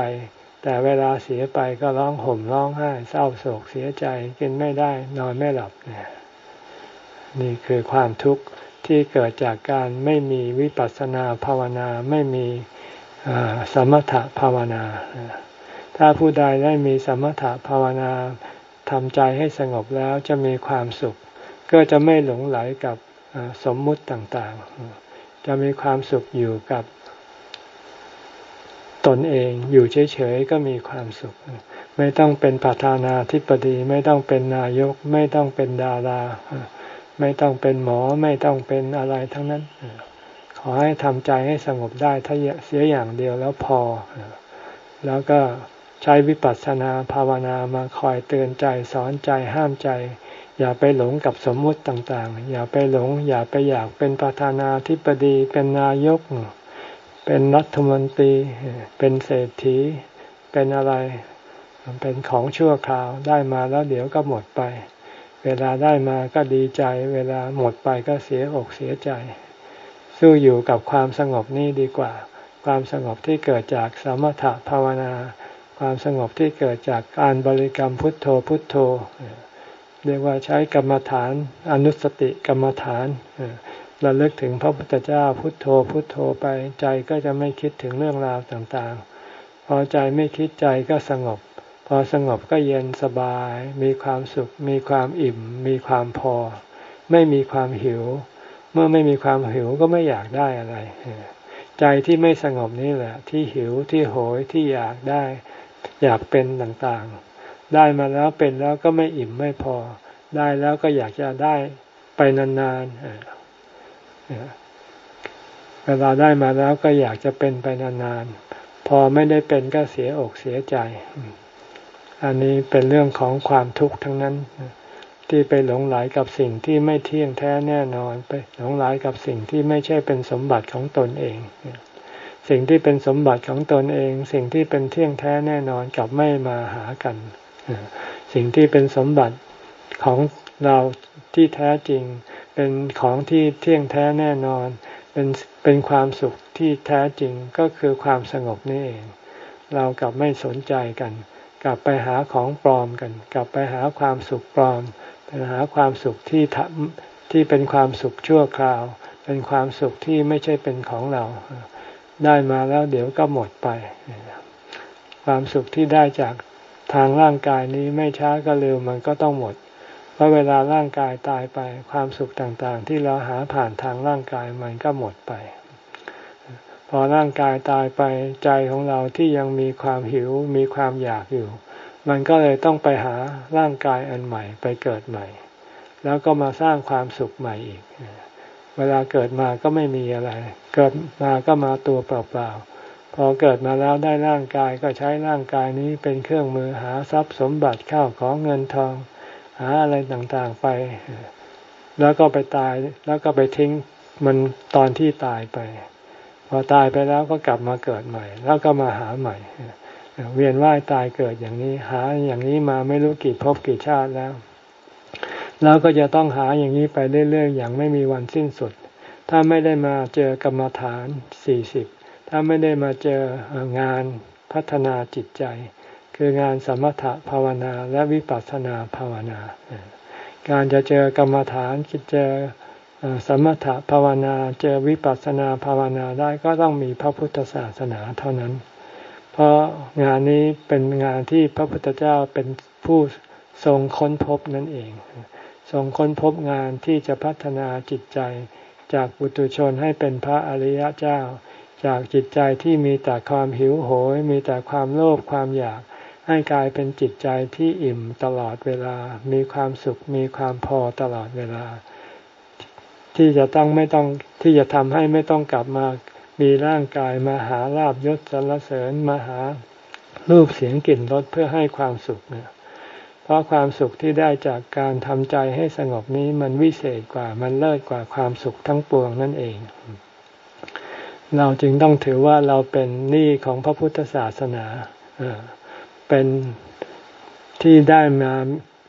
แต่เวลาเสียไปก็ร้องห่มร้องไห้เศร้าโศกเสียใจกินไม่ได้นอนไม่หลับเนี่ยนี่คือความทุกข์ที่เกิดจากการไม่มีวิปัสสนาภาวนาไม่มีสมถภาวนา ถ้าผู้ใดได้มีสมถภาวนาทำใจให้สงบแล้วจะมีความสุข ก็จะไม่หลงไหลกับสมมุติต่างๆ จะมีความสุขอยู่กับ ตนเองอยู่เฉยๆก็มีความสุข ไม่ต้องเป็นประธานาธิบดี ไม่ต้องเป็นนายก ไม่ต้องเป็นดารา ไม่ต้องเป็นหมอไม่ต้องเป็นอะไรทั้งนั้น ขอให้ทำใจให้สงบได้ถ้าเสียอย่างเดียวแล้วพอ แล้วก็ใช้วิปัสสนาภาวนามาคอยเตือนใจสอนใจห้ามใจ อย่าไปหลงกับสมมุติต่างๆ อย่าไปหลง อย่าไปอยากเป็นประธานาธิบดีเป็นนายกเเป็นรัฐมนตรี เป็นเศรษฐี เป็นอะไร เป็นของชั่วคราวได้มาแล้วเดี๋ยวก็หมดไป เวลาได้มาก็ดีใจ เวลาหมดไปก็เสียอกเสียใจ สู้อยู่กับความสงบนี่ดีกว่า ความสงบที่เกิดจากสมถะภาวนา ความสงบที่เกิดจากการบริกรรมพุทโธพุทโธเรียกว่าใช้กรรมฐานอนุสติกรรมฐานเราเลิกถึงพระพุทธเจ้าพุทโธพุทโธไปใจก็จะไม่คิดถึงเรื่องราวต่างๆ พอใจไม่คิดใจก็สงบ พอสงบก็เย็นสบาย มีความสุข มีความอิ่ม มีความพอ ไม่มีความหิว เมื่อไม่มีความหิวก็ไม่อยากได้อะไร ใจที่ไม่สงบนี่แหละ ที่หิวที่โหยที่อยากได้ อยากเป็นต่างๆ ได้มาแล้วเป็นแล้วก็ไม่อิ่มไม่พอ ได้แล้วก็อยากจะได้ไปนานๆ เวลาได้มาแล้วก็อยากจะเป็นไปนานๆ พอไม่ได้เป็นก็เสียอกเสียใจ อันนี้เป็นเรื่องของความทุกข์ทั้งนั้น ที่ไปหลงไหลกับสิ่งที่ไม่เที่ยงแท้แน่นอน ไปหลงไหลกับสิ่งที่ไม่ใช่เป็นสมบัติของตนเอง สิ่งที่เป็นสมบัติของตนเอง สิ่งที่เป็นเที่ยงแท้แน่นอนกลับไม่มาหากัน สิ่งที่เป็นสมบัติของเราที่แท้จริง เป็นของที่เที่ยงแท้แน่นอน เป็นเป็นความสุขที่แท้จริงก็คือความสงบนี่เอง เรากลับไม่สนใจกัน กลับไปหาของปลอมกัน กลับไปหาความสุขปลอมไปหาความสุขที่ทที่เป็นความสุขชั่วคราว เป็นความสุขที่ไม่ใช่เป็นของเรา ได้มาแล้วเดี๋ยวก็หมดไป ความสุขที่ได้จากทางร่างกายนี้ไม่ช้าก็เร็วมันก็ต้องหมด พราะเวลาร่างกายตายไปความสุขต่างๆ ที่เราหาผ่านทางร่างกายมันก็หมดไป พอร่างกายตายไปใจของเราที่ยังมีความหิวมีความอยากอยู่ มันก็เลยต้องไปหาร่างกายอันใหม่ไปเกิดใหม่ แล้วก็มาสร้างความสุขใหม่อีก เวลาเกิดมาก็ไม่มีอะไร เกิดมาก็มาตัวเปล่าๆพอเกิดมาแล้วได้ร่างกายก็ใช้ร่างกายนี้เป็นเครื่องมือหาทรัพย์สมบัติข้าวของเงินทอง หาอะไรต่างๆไป แล้วก็ไปตายแล้วก็ไปทิ้งมันตอนที่ตายไป พอตายไปแล้วก็กลับมาเกิดใหม่ แล้วก็มาหาใหม่ เวียนว่ายตายเกิดอย่างนี้ หาอย่างนี้มาไม่รู้กี่ภพกี่ชาติแล้ว แล้วก็จะต้องหาอย่างนี้ไปเรื่อยๆอย่างไม่มีวันสิ้นสุด ถ้าไม่ได้มาเจอกรรมฐานสี่สิบถ้าไม่ได้มาเจองานพัฒนาจิตใจ คืองานสมถะภาวนาและวิปัสสนาภาวนา การจะเจอกรรมฐานจะเจอสมถะภาวนาเจอวิปัสสนาภาวนาได้ก็ต้องมีพระพุทธศาสนาเท่านั้น เพราะงานนี้เป็นงานที่พระพุทธเจ้าเป็นผู้ทรงค้นพบนั่นเอง ทรงค้นพบงานที่จะพัฒนาจิตใจจากบุตุชนให้เป็นพระอริยเจ้า จากจิตใจที่มีแต่ความหิวโหย มีแต่ความโลภความอยาก ให้กลายเป็นจิตใจที่อิ่มตลอดเวลา มีความสุข มีความพอตลอดเวลา ที่จะต้องไม่ต้องที่จะทำให้ไม่ต้องกลับมามีร่างกายมาหาลาบยศสรรเสริญมาหารูปเสียงกลิ่นรสเพื่อให้ความสุขเนี่ยเพราะความสุขที่ได้จากการทำใจให้สงบนี้มันวิเศษกว่ามันเลิศกว่าความสุขทั้งปวงนั่นเอง เราจึงต้องถือว่าเราเป็นหนี้ของพระพุทธศาสนาเป็นที่ได้มา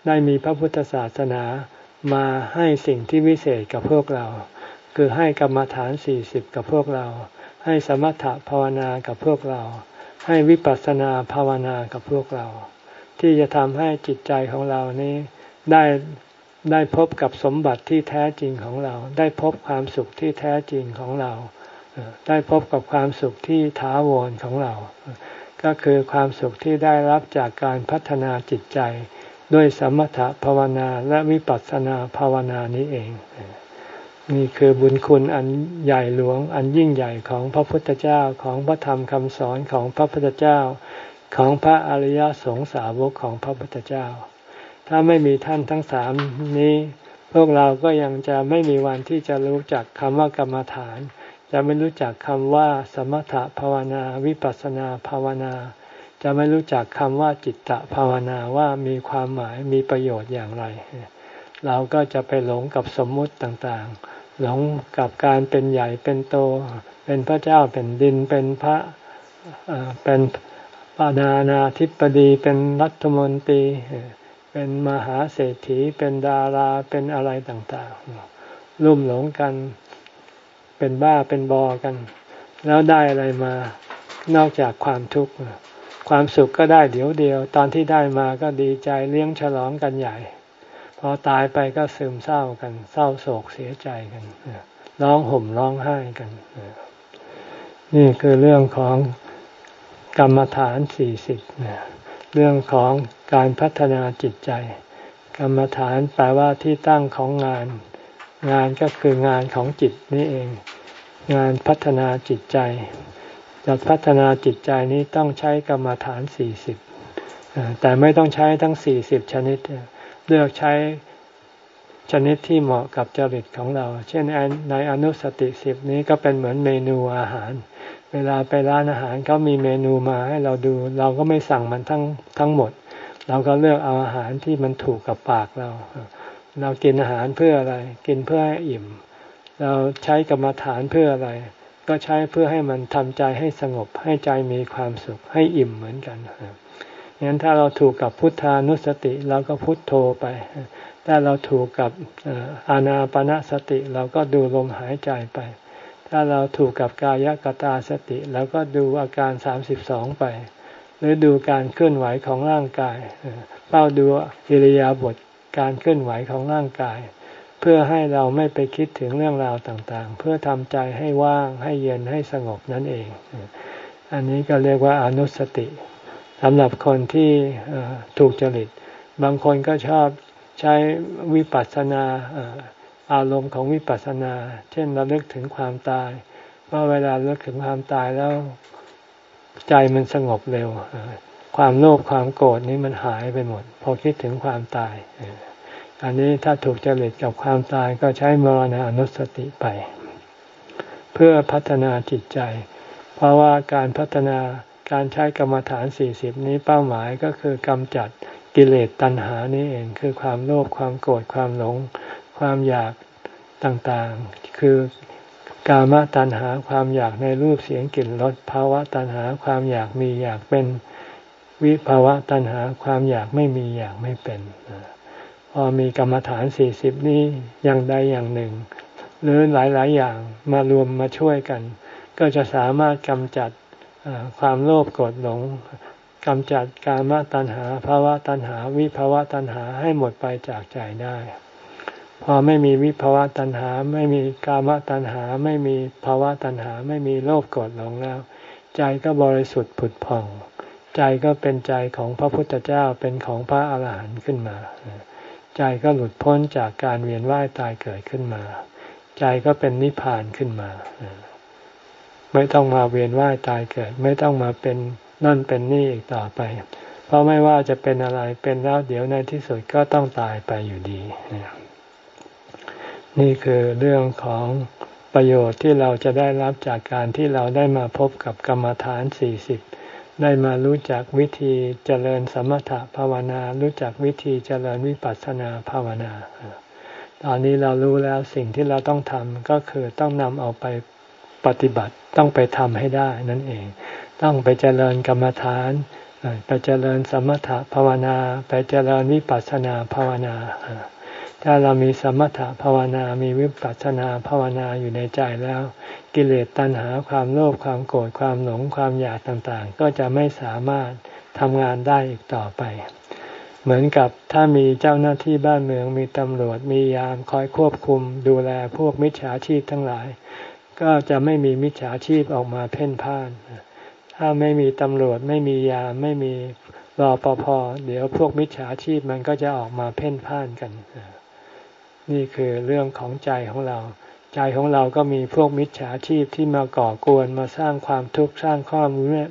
ได้มีพระพุทธศาสนามาให้สิ่งที่วิเศษกับพวกเรา คือให้กรรมฐานสี่สิบกับพวกเรา ให้สมถะภาวนากับพวกเรา ให้วิปัสสนาภาวนากับพวกเรา ที่จะทำให้จิตใจของเรานี้ได้ได้พบกับสมบัติที่แท้จริงของเรา ได้พบความสุขที่แท้จริงของเรา ได้พบกับความสุขที่ท้าวรของเรา ก็คือความสุขที่ได้รับจากการพัฒนาจิตใจ ด้วยสมถภาวนาและวิปัสสนาภาวนานี้เอง นี่คือบุญคุณอันใหญ่หลวงอันยิ่งใหญ่ของพระพุทธเจ้าของพระธรรมคำสอนของพระพุทธเจ้า ของพระอริยสงสาวกของพระพุทธเจ้า ถ้าไม่มีท่านทั้งสามนี้ พวกเราก็ยังจะไม่มีวันที่จะรู้จักคำว่ากรรมฐาน จะไม่รู้จักคำว่า สมถภาวนา วิปัสนาภาวนา จะไม่รู้จักคำว่าจิตตภาวนาว่ามีความหมายมีประโยชน์อย่างไร เราก็จะไปหลงกับสมมุติต่างๆ หลงกับการเป็นใหญ่เป็นโต เป็นพระเจ้าเป็นดินเป็นพระเป็นปานานาธิปดีเป็นรัฐมนตรี เป็นมหาเศรษฐีเป็นดาราเป็นอะไรต่างๆลุ่มหลงกัน เป็นบ้าเป็นบอกัน แล้วได้อะไรมานอกจากความทุกข์ความสุขก็ได้เดี๋ยวเดียว ตอนที่ได้มาก็ดีใจเลี้ยงฉลองกันใหญ่ พอตายไปก็ซึมเศร้ากัน เศร้าโศกเสียใจกันร้องห่มร้องไห้กัน นี่คือเรื่องของกรรมฐานสี่สิบเรื่องของการพัฒนาจิตใจ กรรมฐานแปลว่าที่ตั้งของงาน งานก็คืองานของจิตนี่เอง งานพัฒนาจิตใจจะพัฒนาจิตใจนี้ต้องใช้กรรมฐานสี่สิบแต่ไม่ต้องใช้ทั้งสี่สิบชนิด เลือกใช้ชนิดที่เหมาะกับจริตของเรา เช่นในอนุสติสิบนี้ก็เป็นเหมือนเมนูอาหาร เวลาไปร้านอาหารเขามีเมนูมาให้เราดู เราก็ไม่สั่งมันทั้งทั้งหมด เราก็เลือกเอาอาหารที่มันถูกกับปากเรา เรากินอาหารเพื่ออะไร กินเพื่อให้อิ่ม เราใช้กรรมฐานเพื่ออะไร ก็ใช้เพื่อให้มันทำใจให้สงบให้ใจมีความสุขให้อิ่มเหมือนกันงั้นถ้าเราถูกกับพุทธานุสติเราก็พุทโธไป ถ้าเราถูกกับอานาปณะสติเราก็ดูลมหายใจไป ถ้าเราถูกกับกายกตาสติเราก็ดูอาการสามสิบสองไป หรือดูการเคลื่อนไหวของร่างกายเฝ้าดูอิริยาบถ การเคลื่อนไหวของร่างกาย เพื่อให้เราไม่ไปคิดถึงเรื่องราวต่างๆ เพื่อทำใจให้ว่างให้เย็นให้สงบนั่นเอง อันนี้ก็เรียกว่าอนุสติสำหรับคนที่ถูกจริต บางคนก็ชอบใช้วิปัสสนาอารมณ์ของวิปัสสนา เช่นเราเลิกถึงความตาย ว่าเวลาเลิกถึงความตายแล้วใจมันสงบเร็ว ความโลภความโกรธนี้มันหายไปหมด พอคิดถึงความตายอันนี้ถ้าถูกจริตกับความตายก็ใช้มรณานุสติไป เพื่อพัฒนาจิตใจ เพราะว่าการพัฒนาการใช้กรรมฐานสี่สิบนี้เป้าหมายก็คือกำจัดกิเลสตัณหานี่เอง คือความโลภความโกรธความหลง ความอยากต่างๆ คือกามตัณหาความอยากในรูปเสียงกลิ่นรสภาวะตัณหาความอยากมีอยากเป็น วิภาวะตัณหาความอยากไม่มีอยากไม่เป็น พอมีกรรมฐานสี่สิบนี้อย่างใดอย่างหนึ่ง หรือหลาย ๆ อย่างมารวมมาช่วยกัน ก็จะสามารถกำจัดความโลภโกรธหลงกำจัดกามตัณหาภาวะตัณหา วิภาวะตัณหาให้หมดไปจากใจได้ พอไม่มีวิภาวะตัณหา ไม่มีกามตัณหา ไม่มีภาวะตัณหา ไม่มีโลภโกรธหลงแล้ว ใจก็บริสุทธิ์ผุดผ่อง ใจก็เป็นใจของพระพุทธเจ้าเป็นของพระอาหารหันต์ขึ้นมา ใจก็หลุดพ้นจากการเวียนว่ายตายเกิดขึ้นมา ใจก็เป็นนิพพานขึ้นมา ไม่ต้องมาเวียนว่ายตายเกิด ไม่ต้องมาเป็นนั่นเป็นนี่อีกต่อไป เพราะไม่ว่าจะเป็นอะไรเป็นแล้วเดี๋ยวในที่สุดก็ต้องตายไปอยู่ดี นี่คือเรื่องของประโยชน์ที่เราจะได้รับจากการที่เราได้มาพบกับกรรมฐานสี่สิบ ได้มารู้จักวิธีเจริญสมถะภาวนา รู้จักวิธีเจริญวิปัสสนาภาวนา ตอนนี้เรารู้แล้วสิ่งที่เราต้องทำก็คือต้องนำเอาไปปฏิบัติต้องไปทำให้ได้นั่นเอง ต้องไปเจริญกรรมฐาน ไปเจริญสมถะภาวนา ไปเจริญวิปัสสนาภาวนา ถ้าเรามีสมถะภาวนามีวิปัสสนาภาวนาอยู่ในใจแล้ว กิเลสตัณหาความโลภความโกรธความหลงความอยากต่างๆ ก็จะไม่สามารถทำงานได้อีกต่อไป เหมือนกับถ้ามีเจ้าหน้าที่บ้านเมืองมีตำรวจมียามคอยควบคุม ดูแลพวกมิจฉาชีพทั้งหลาย ก็จะไม่มีมิจฉาชีพออกมาเพ่นพ่าน ถ้าไม่มีตำรวจไม่มียามไม่มีรอปภเดี๋ยวพวกมิจฉาชีพมันก็จะออกมาเพ่นพ่านกัน นี่คือเรื่องของใจของเรา ใจของเราก็มีพวกมิจฉาชีพที่มาก่อกวนมาสร้างความทุกข์สร้างความ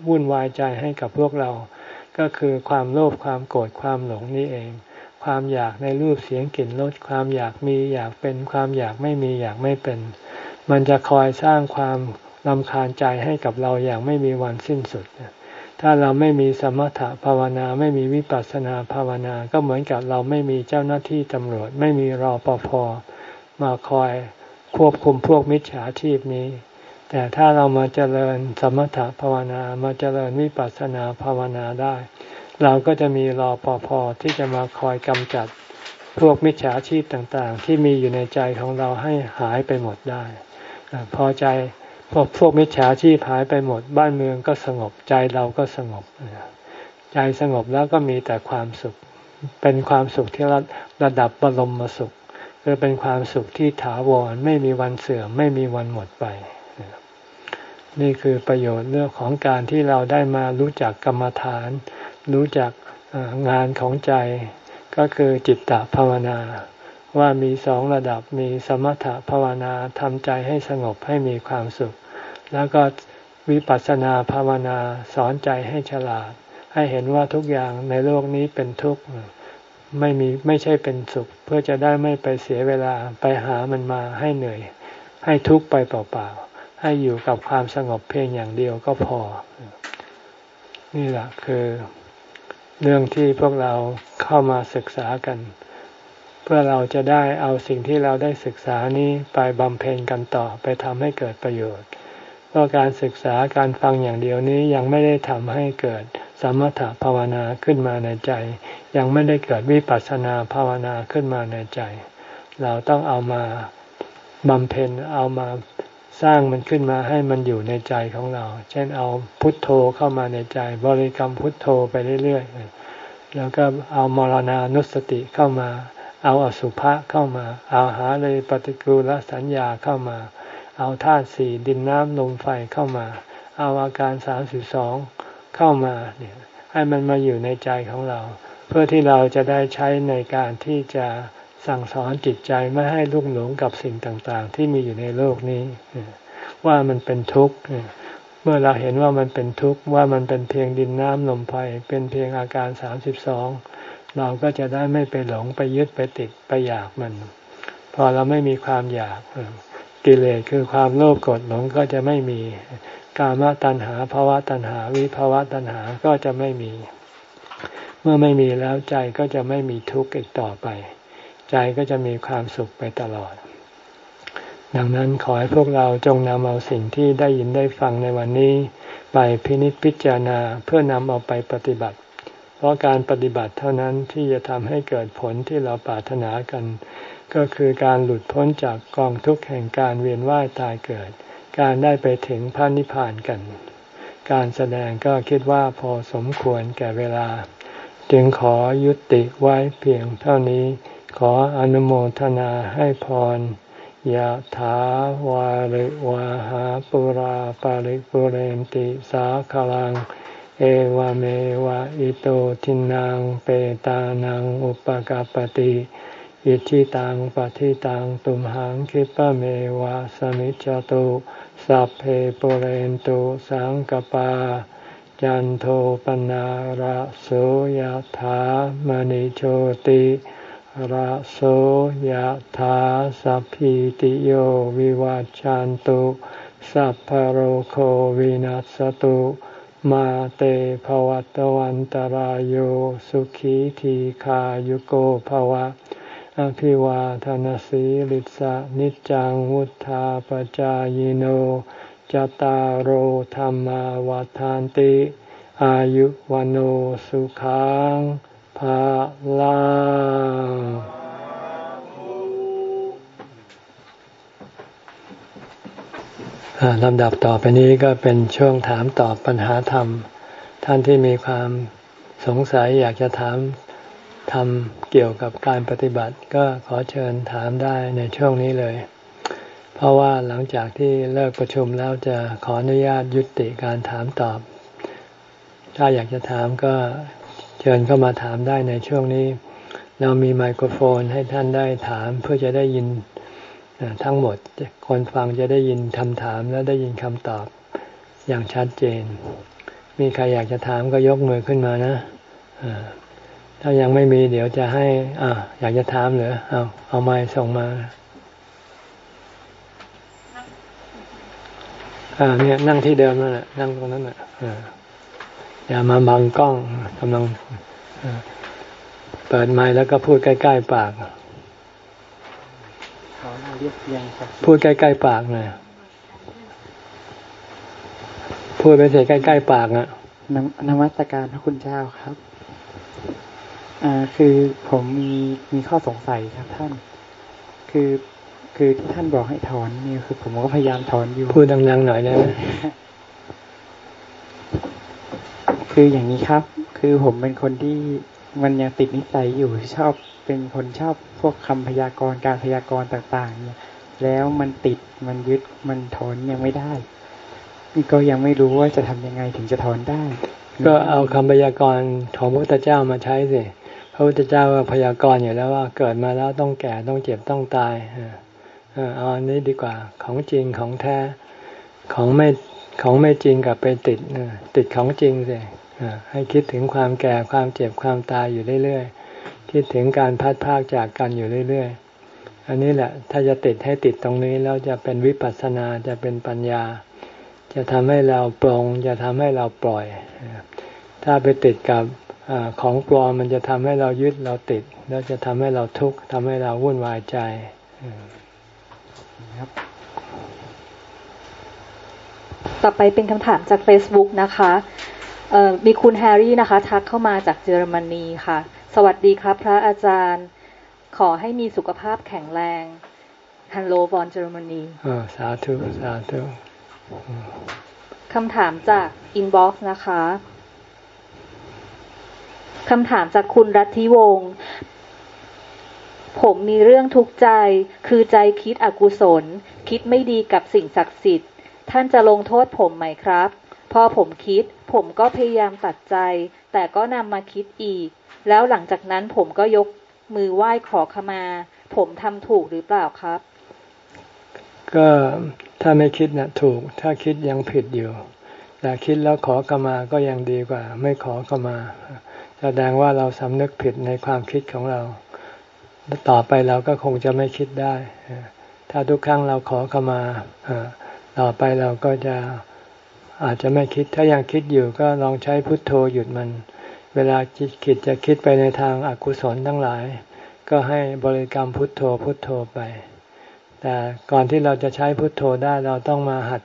วุ่นวายใจให้กับพวกเรา ก็คือความโลภความโกรธความหลงนี่เอง ความอยากในรูปเสียงกลิ่นรสความอยากมีอยากเป็นความอยากไม่มีอยากไม่เป็น มันจะคอยสร้างความลำคาญใจให้กับเราอย่างไม่มีวันสิ้นสุด ถ้าเราไม่มีสมถะภาวนาไม่มีวิปัสสนาภาวนาก็เหมือนกับเราไม่มีเจ้าหน้าที่ตำรวจ ไม่มีรอปภมาคอยควบคุมพวกมิจฉาชีพนี้ แต่ถ้าเรามาเจริญสมถะภาวนามาเจริญวิปัสสนาภาวนาได้ เราก็จะมีรอปภที่จะมาคอยกำจัดพวกมิจฉาชีพต่างๆ ที่มีอยู่ในใจของเราให้หายไปหมดได้ พอใจ พวกพวกมิจฉาชีพหายไปหมด บ้านเมืองก็สงบใจเราก็สงบ ใจสงบแล้วก็มีแต่ความสุข เป็นความสุขที่ระระดับบรมมสุขคือเป็นความสุขที่ถาวรไม่มีวันเสื่อมไม่มีวันหมดไป นี่คือประโยชน์เรื่องของการที่เราได้มารู้จักกรรมฐาน รู้จักงานของใจก็คือจิตตภาวนา ว่ามีสองระดับมีสมถภาวนาทำใจให้สงบให้มีความสุข แล้วก็วิปัสสนาภาวนาสอนใจให้ฉลาด ให้เห็นว่าทุกอย่างในโลกนี้เป็นทุกข์ไม่มีไม่ใช่เป็นสุข เพื่อจะได้ไม่ไปเสียเวลาไปหามันมาให้เหนื่อย ให้ทุกข์ไปเปล่าๆให้อยู่กับความสงบเพียงอย่างเดียวก็พอ นี่แหละคือ เรื่องที่พวกเราเข้ามาศึกษากัน พื่อเราจะได้เอาสิ่งที่เราได้ศึกษานี้ไปบำเพ็ญกันต่อไปทำให้เกิดประโยชน์ เพราะการศึกษาการฟังอย่างเดียวนี้ยังไม่ได้ทำให้เกิดสมถภาวนาขึ้นมาในใจ ยังไม่ได้เกิดวิปัสสนาภาวนาขึ้นมาในใจ เราต้องเอามาบำเพ็ญเอามาสร้างมันขึ้นมาให้มันอยู่ในใจของเรา เช่นเอาพุทโธเข้ามาในใจ บริกรรมพุทโธไปเรื่อยๆ แล้วก็เอามรณานุสติเข้ามา เอาอสุภะเข้ามา เอาหาเลยปฏิกูลสัญญาเข้ามา เอาธาตุสี่ดินน้ำลมไฟเข้ามา เอาอาการสามสิบสองเข้ามาเนี่ยให้มันมาอยู่ในใจของเรา เพื่อที่เราจะได้ใช้ในการที่จะสั่งสอนจิตใจไม่ให้ลุ่มหลงกับสิ่งต่างๆ ที่มีอยู่ในโลกนี้ ว่ามันเป็นทุกข์เมื่อเราเห็นว่ามันเป็นทุกข์ว่ามันเป็นเพียงดินน้ำลมไฟเป็นเพียงอาการสามสิบสอง เราก็จะได้ไม่ไปหลงไปยึดไปติดไปอยากมัน พอเราไม่มีความอยากกิเลสคือความโลภโกรธหลงก็จะไม่มี กามตัณหาภาวะตัณหา วิภาวะตัณหาก็จะไม่มี เมื่อไม่มีแล้วใจก็จะไม่มีทุกข์อีกต่อไป ใจก็จะมีความสุขไปตลอด ดังนั้นขอให้พวกเราจงนำเอาสิ่งที่ได้ยินได้ฟังในวันนี้ ไปพินิจพิจารณาเพื่อนำเอาไปปฏิบัติ เพราะการปฏิบัติเท่านั้นที่จะทำให้เกิดผลที่เราปรารถนากัน ก็คือการหลุดพ้นจากกองทุกข์แห่งการเวียนว่ายตายเกิด การได้ไปถึงพระนิพพานกัน การแสดงก็คิดว่าพอสมควรแก่เวลา จึงขอยุติไว้เพียงเท่านี้ ขออนุโมทนาให้พรยะถาวาริวาหาปุราปาริปุเรนติสาคลัง เอวเมวะอิโตทินังเปตานังอุปกาปติอิชิตังปฏิตังตุมหังคิปะเมวะสมิจจตุสัพเพปุเรนตุสังกปา จันโทปนาระโสยะถามณิโชติระโสยธาสัพพิติโยวิวัจจันตุสัพพโรโควินัสตุ มาเตภวัตวันตารโยสุขีทีขายุโกภวะ อภิวาทนสีลิสะนิจังวุธาปจายโนจตารโธรรมวาทานติ อายุวันโอสุขังภาลา ลำดับต่อไปนี้ก็เป็นช่วงถามตอบปัญหาธรรม ท่านที่มีความสงสัยอยากจะถามทำเกี่ยวกับการปฏิบัติ ก็ขอเชิญถามได้ในช่วงนี้เลย เพราะว่าหลังจากที่เลิกประชุมแล้วจะขออนุญาตยุติการถามตอบ ถ้าอยากจะถามก็เชิญเข้ามาถามได้ในช่วงนี้ เรามีไมโครโฟนให้ท่านได้ถามเพื่อจะได้ยิน ทั้งหมดคนฟังจะได้ยินคำถามและได้ยินคำตอบอย่างชัดเจน มีใครอยากจะถามก็ยกมือขึ้นมานะถ้ายังไม่มีเดี๋ยวจะให้อ่าอยากจะถามเหรอเอาเอาไม้ส่งมาอ่าเนี่ยนั่งที่เดิมนั่นแหละนั่งตรงนั้นแหละอ่าอย่ามาบังกล้องกำลังเปิดไม้แล้วก็พูดใกล้ ๆ ปาก พูดใกล้ๆปากหน่อยพูดไปเสียใกล้ๆปากอะนนวัตการพระคุณเจ้าครับอ่าคือผมมีมีข้อสงสัยครับท่าน คือคือที่ท่านบอกให้ถอนนี่คือ ผมก็พยายามถอนอยู่ พูดดังๆหน่อยได้ไหมคืออย่างนี้ครับ คือผมเป็นคนที่มันยังติดนิสัยอยู่ชอบ เป็นคนชอบพวกคำพยากรณ์การพยากรณ์ต่างๆเนี่ยแล้วมันติดมันยึดมันถอนยังไม่ได้ก็ยังไม่รู้ว่าจะทำยังไงถึงจะถอนได้ ก็เอาคำพยากรณ์ของพระพุทธเจ้ามาใช้สิพระพุทธเจ้าพยากรณ์อยู่แล้วว่าเกิดมาแล้วต้องแก่ต้องเจ็บต้องตายเอาอันนี้ดีกว่าของจริงของแท้ของไม่ของไม่จริงกับไปติดติดของจริงสิให้คิดถึงความแก่ความเจ็บความตายอยู่เรื่อยๆ คิดถึงการพัดพากจากกันอยู่เรื่อยๆ อันนี้แหละถ้าจะติดให้ติดตรงนี้แล้วจะเป็นวิปัสสนาจะเป็นปัญญา จะทำให้เราปรงจะทำให้เราปล่อย ถ้าไปติดกับอของปลอมมันจะทำให้เรายึดเราติด แล้วจะทำให้เราทุกข์ทำให้เราวุ่นวายใจครับต่อไปเป็นคำถามจาก Facebook นะคะมีคุณแฮร์รี่นะคะ ทักเข้ามาจากเยอรมนีค่ะ สวัสดีครับ พระอาจารย์ ขอให้มีสุขภาพแข็งแรง Hallo von เยอรมนีสาธุ สาธุคำถามจาก inbox นะคะคำถามจากคุณรัติวงศ์ผมมีเรื่องทุกข์ใจ คือใจคิดอกุศล คิดไม่ดีกับสิ่งศักดิ์สิทธิ์ ท่านจะลงโทษผมไหมครับ พอผมคิด ผมก็พยายามตัดใจ แต่ก็นำมาคิดอีก แล้วหลังจากนั้นผมก็ยกมือไหว้ขอขมา ผมทำถูกหรือเปล่าครับ ก็ถ้าไม่คิดนะถูก ถ้าคิดยังผิดอยู่แต่คิดแล้วขอขมาก็ยังดีกว่า ไม่ขอขมา แสดงว่าเราสำนึกผิดในความคิดของเรา ต่อไปเราก็คงจะไม่คิดได้ ถ้าทุกครั้งเราขอขมาต่อไปเราก็จะ อาจจะไม่คิดถ้ายังคิดอยู่ก็ลองใช้พุทโธหยุดมัน เวลาจิตคิดจะคิดไปในทางอากุศลทั้งหลาย ก็ให้บริกรรมพุทโธพุทโธไป แต่ก่อนที่เราจะใช้พุทโธได้เราต้องมาหัด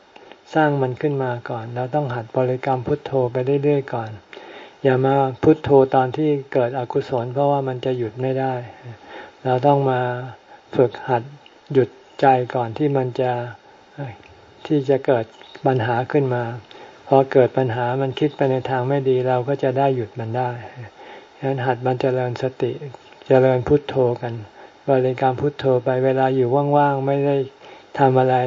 สร้างมันขึ้นมาก่อน เราต้องหัดบริกรรมพุทโธไปเรื่อยๆก่อน อย่ามาพุทโธตอนที่เกิดอกุศลเพราะว่ามันจะหยุดไม่ได้ เราต้องมาฝึกหัดหยุดใจก่อนที่มันจะที่จะเกิด ปัญหาขึ้นมา พอเกิดปัญหามันคิดไปในทางไม่ดีเราก็จะได้หยุดมันได้ฉะนั้นหัดมันเจริญสติเจริญพุทโธกันบริกรรมพุทโธไปเวลาอยู่ว่างๆไม่ได้ทำอะไร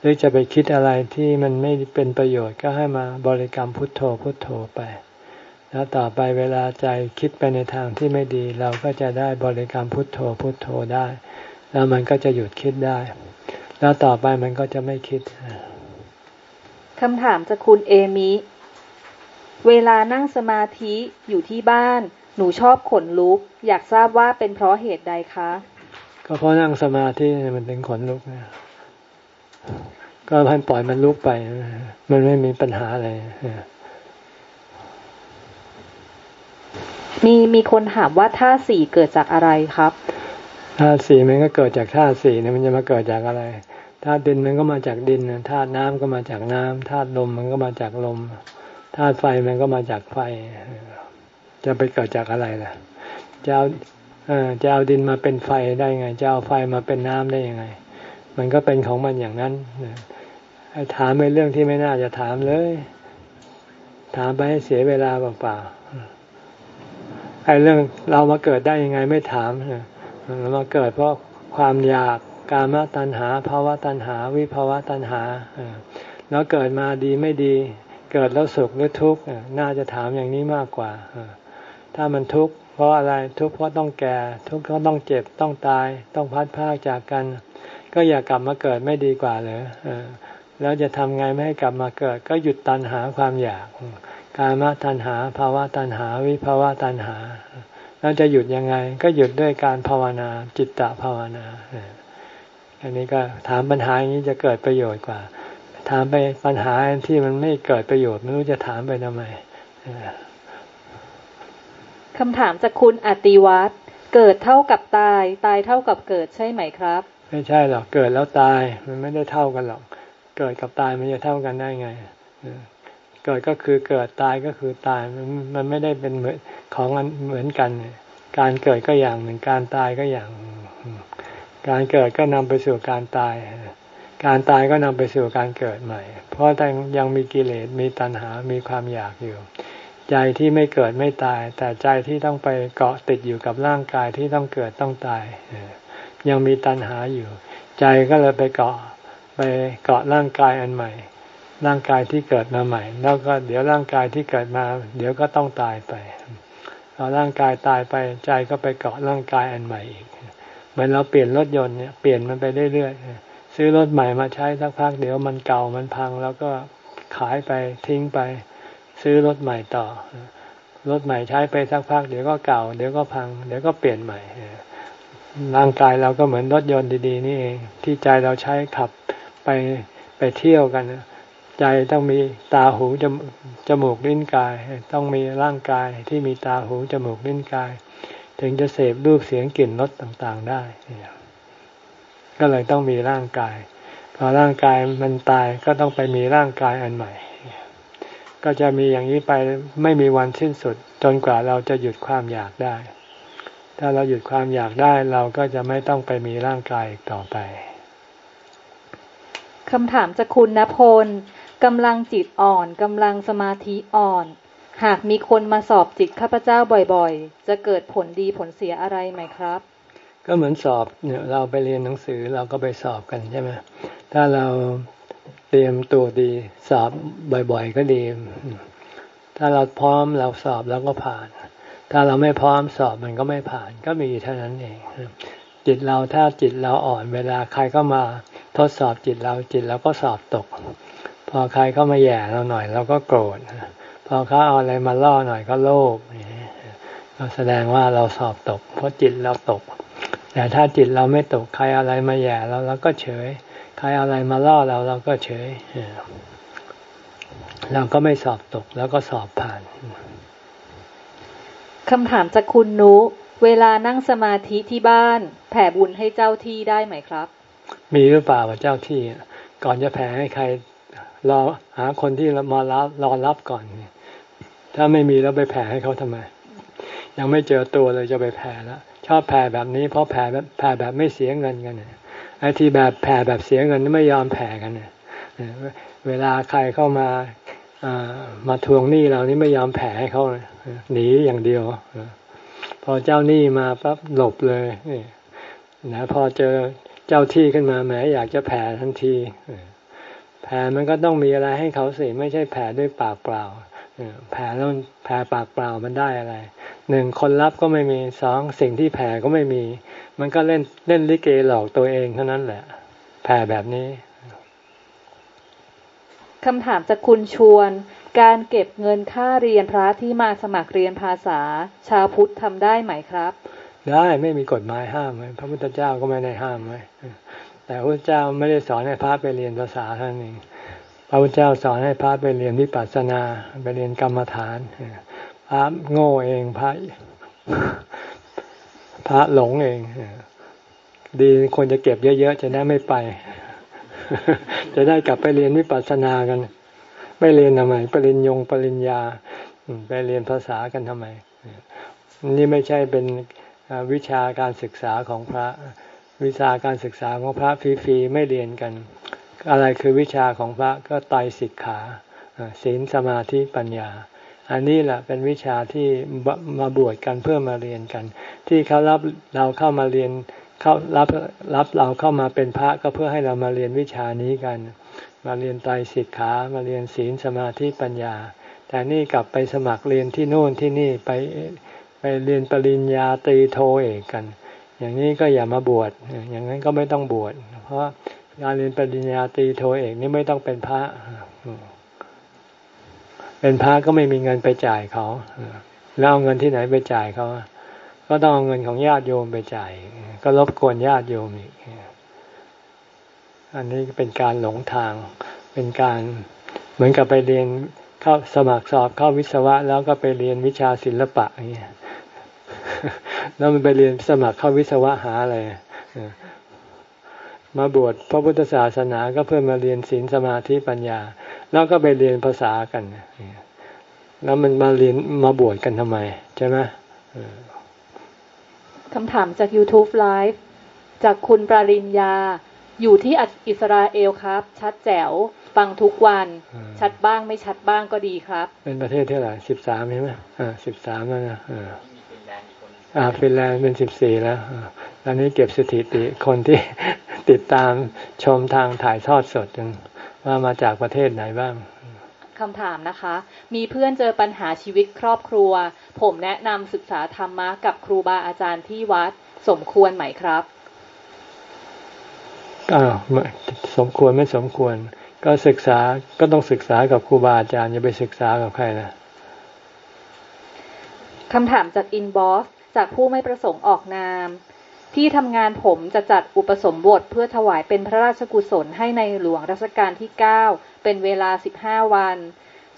หรือจะไปคิดอะไรที่มันไม่เป็นประโยชน์ก็ให้มาบริกรรมพุทโธพุทโธไป แล้วต่อไปเวลาใจคิดไปในทางที่ไม่ดี เราก็จะได้บริกรรมพุทโธพุทโธได้ แล้วมันก็จะหยุดคิดได้ แล้วต่อไปมันก็จะไม่คิด คำถามจากคุณเอมิ เวลานั่งสมาธิอยู่ที่บ้าน หนูชอบขนลุก อยากทราบว่าเป็นเพราะเหตุใดคะ ก็เพราะนั่งสมาธิมันถึงขนลุกนะก็ให้ปล่อยมันลุกไป มันไม่มีปัญหาอะไรมีมีคนถามว่าธาตุสี่เกิดจากอะไรครับธาตุสี่มันก็เกิดจากธาตุสี่เนี่ยมันจะมาเกิดจากอะไร ธาตุดินมันก็มาจากดินธาตุน้ำก็มาจากน้ำธาตุลมมันก็มาจากลมธาตุไฟมันก็มาจากไฟ จะไปเกิดจากอะไรล่ะจะเอาจะเอาดินมาเป็นไฟได้ไง จะเอาไฟมาเป็นน้ำได้ยังไง มันก็เป็นของมันอย่างนั้นถามเป็นเรื่องที่ไม่น่าจะถามเลย ถามไปให้เสียเวลาเปล่าๆไอ้เรื่องเรามาเกิดได้ยังไงไม่ถามเรามาเกิดเพราะความอยาก กามตัณหาภาวะตัณหา วิภาวะตัณหาแล้วเกิดมาดีไม่ดี เกิดแล้วสุขหรือทุกข์น่าจะถามอย่างนี้มากกว่า ถ้ามันทุกข์เพราะอะไรทุกข์เพราะต้องแก่ ทุกข์เพราะต้องเจ็บต้องตาย ต้องพัดพากจากกัน ก็อย่ากลับมาเกิดไม่ดีกว่าเลยแล้วจะทำไงไม่ให้กลับมาเกิด ก็หยุดตัณหาความอยาก กามตัณหาภาวะตัณหา วิภาวะตัณหาแล้วจะหยุดยังไง ก็หยุดด้วยการภาวนาจิตตภาวนา อันนี้ก็ถามปัญหาอย่างนี้จะเกิดประโยชน์กว่า ถามไปปัญหาที่มันไม่เกิดประโยชน์ไม่รู้จะถามไปทำไมคำถามจากคุณอติวัตรเกิดเท่ากับตาย ตายเท่ากับเกิดใช่ไหมครับ ไม่ใช่หรอกเกิดแล้วตายมันไม่ได้เท่ากันหรอก เกิดกับตายมันจะเท่ากันได้ไงเกิดก็คือเกิดตายก็คือตายมันมันไม่ได้เป็นเหมือนของเหมือนกัน การเกิดก็อย่างหนึ่งการตายก็อย่าง การเกิดก็นำไปสู่การตาย การตายก็นำไปสู่การเกิดใหม่ เพราะยังมีกิเลสมีตัณหา มีความอยากอยู่ ใจที่ไม่เกิดไม่ตาย แต่ใจที่ต้องไปเกาะติดอยู่กับร่างกายที่ต้องเกิดต้องตาย ยังมีตัณหาอยู่ ใจก็เลยไปเกาะไปเกาะร่างกายอันใหม่ ร่างกายที่เกิดมาใหม่ แล้วก็เดี๋ยวร่างกายที่เกิดมา เดี๋ยวก็ต้องตายไปพอร่างกายตายไปใจก็ไปเกาะร่างกายอันใหม่อีก เหมือนเราเปลี่ยนรถยนต์เนี่ยเปลี่ยนมันไปเรื่อยๆซื้อรถใหม่มาใช้สักพักเดี๋ยวมันเก่ามันพัง แล้วก็ขายไปทิ้งไป ซื้อรถใหม่ต่อรถใหม่ใช้ไปสักพักเดี๋ยวก็เก่า เดี๋ยวก็พัง เดี๋ยวก็เปลี่ยนใหม่ร่างกายเราก็เหมือนรถยนต์ดีๆนี่เอง ที่ใจเราใช้ขับไปไปเที่ยวกันใจต้องมีตาหูจจมูกลิ้นกาย ต้องมีร่างกายที่มีตาหูจมูกลิ้นกาย ถึงจะเสพรูปเสียงกลิ่นรสต่างๆได้ก็เลยต้องมีร่างกาย พอร่างกายมันตายก็ต้องไปมีร่างกายอันใหม่ ก็จะมีอย่างนี้ไปไม่มีวันสิ้นสุด จนกว่าเราจะหยุดความอยากได้ ถ้าเราหยุดความอยากได้เราก็จะไม่ต้องไปมีร่างกายอีกต่อไปคำถามจากคุณณพลกำลังจิตอ่อนกำลังสมาธิอ่อน หากมีคนมาสอบจิตข้าพเจ้าบ่อยๆ จะเกิดผลดีผลเสียอะไรไหมครับ ก็เหมือนสอบเนี่ยเราไปเรียนหนังสือเราก็ไปสอบกันใช่ไหมถ้าเราเตรียมตัวดีสอบบ่อยๆ ก็ดี ถ้าเราพร้อมเราสอบแล้วก็ผ่าน ถ้าเราไม่พร้อมสอบมันก็ไม่ผ่านก็มีเท่านั้นเอง จิตเราถ้าจิตเราอ่อนเวลาใครก็มาทดสอบจิตเราจิตเราก็สอบตก พอใครเข้ามาแย่เราหน่อยเราก็โกรธ พอเขาเอาอะไรมาล่อหน่อยก็โลภก็แสดงว่าเราสอบตก เพราะจิตเราตก แต่ถ้าจิตเราไม่ตกใครอะไรมาแย่เราเราก็เฉย ใครอะไรมาล่อเราเราก็เฉยเราก็ไม่สอบตกแล้วก็สอบผ่านคำถามจากคุณนุ เวลานั่งสมาธิที่บ้าน แผ่บุญให้เจ้าที่ได้ไหมครับ มีหรือเปล่าว่าเจ้าที่ ก่อนจะแผ่ให้ใครรอหาคนที่มารับรอรับก่อน ถ้าไม่มีแล้วไปแผ่ให้เขาทำไม ยังไม่เจอตัวเลยจะไปแผ่แล้วชอบแผ่แบบนี้ เพราะแผ่แบบแผ่แบบไม่เสียเงินกันไอ้ที่แบบแผ่แบบเสียเงินไม่ยอมแผ่กันเวลาใครเข้ามามาทวงหนี้เรานี่ไม่ยอมแผ่ให้เขาหนีอย่างเดียวพอเจ้าหนี้มาปั๊บหลบเลยนะพอเจอเจ้าที่ขึ้นมาแหมอยากจะแผ่ทันทีแผ่มันก็ต้องมีอะไรให้เขาสิไม่ใช่แผ่ด้วยปากเปล่า แผ่แล้วแผ่ปากเปล่ามันได้อะไรหนึ่งคนรับก็ไม่มีสองสิ่งที่แผ่ก็ไม่มี มันก็เล่นเล่นลิเกหลอกตัวเองเท่านั้นแหละ แผ่แบบนี้คำถามจากคุณชวน การเก็บเงินค่าเรียนพระที่มาสมัครเรียนภาษา ชาวพุทธทำได้ไหมครับ ได้ไม่มีกฎหมายห้ามไว้พระพุทธเจ้าก็ไม่ได้ห้ามไว้แต่พระพุทธเจ้าไม่ได้สอนให้พระไปเรียนภาษาท่านเอง พระพุทธเจ้าสอนให้พระไปเรียนวิปัสสนาไปเรียนกรรมฐานพระโง่เองพระพระหลงเอง ดีควรจะเก็บเยอะๆจะได้ไม่ไป จะได้กลับไปเรียนวิปัสสนากัน ไม่เรียนทำไมปริญญงปริญญาไปเรียนภาษากันทำไม นี่ไม่ใช่เป็นวิชาการศึกษาของพระ วิชาการศึกษาของพระฟรีๆไม่เรียนกัน อะไรคือวิชาของพระก็ไตรสิกขาศีลสมาธิปัญญา อันนี้แหละเป็นวิชาที่มาบวชกันเพื่อมาเรียนกัน ที่เขารับเราเข้ามาเรียนเขารับรับเราเข้ามาเป็นพระก็เพื่อให้เรามาเรียนวิชานี้กัน มาเรียนไตรสิกขามาเรียนศีลสมาธิปัญญา แต่นี่กลับไปสมัครเรียนที่โน่นที่นี่ไปไปเรียนปริญญาตรีโทเอกกัน อย่างนี้ก็อย่ามาบวชอย่างนั้นก็ไม่ต้องบวชเพราะ การเรียนปริญญาตรีโทเอกนี่ไม่ต้องเป็นพระ เป็นพระก็ไม่มีเงินไปจ่ายเขา แล้วเอาเงินที่ไหนไปจ่ายเขา ก็ต้องเอาเงินของญาติโยมไปจ่าย ก็รบกวนญาติโยมอีก อันนี้เป็นการหลงทาง เป็นการเหมือนกับไปเรียนเข้าสมัครสอบเข้าวิศวะ แล้วก็ไปเรียนวิชาศิลปะอย่างเงี้ยแล้วมันไปเรียนสมัครเข้าวิศวะหาอะไร มาบวชพระพุทธศาสนาก็เพื่อมาเรียนศีลสมาธิปัญญา แล้วก็ไปเรียนภาษากัน แล้วมันมาเรียนมาบวชกันทำไม ใช่ไหมคำถามจาก YouTube Live จากคุณปริญญา อยู่ที่อิสราเอลครับ ชัดแจ๋ว ฟังทุกวัน ชัดบ้างไม่ชัดบ้างก็ดีครับ เป็นประเทศเท่าไหร่สิบสามใช่ไหมอ่าสิบสามแล้วนะอ่า ฟินแลนด์เป็นสิบสี่แล้วตอนนี้เก็บสถิติคนที่ติดตามชมทางถ่ายทอดสดว่ามาจากประเทศไหนบ้างคำถามนะคะ มีเพื่อนเจอปัญหาชีวิตครอบครัว ผมแนะนำศึกษาธรรมะกับครูบาอาจารย์ที่วัด สมควรไหมครับอ้าวสมควรไม่สมควร ก็ศึกษาก็ต้องศึกษากับครูบาอาจารย์อย่าไปศึกษากับใครนะคำถามจากอินบ็อกซ์ จากผู้ไม่ประสงค์ออกนาม ที่ทำงานผมจะจัดอุปสมบทเพื่อถวายเป็นพระราชกุศลให้ในหลวงรัชกาลที่ 9 เป็นเวลา 15 วัน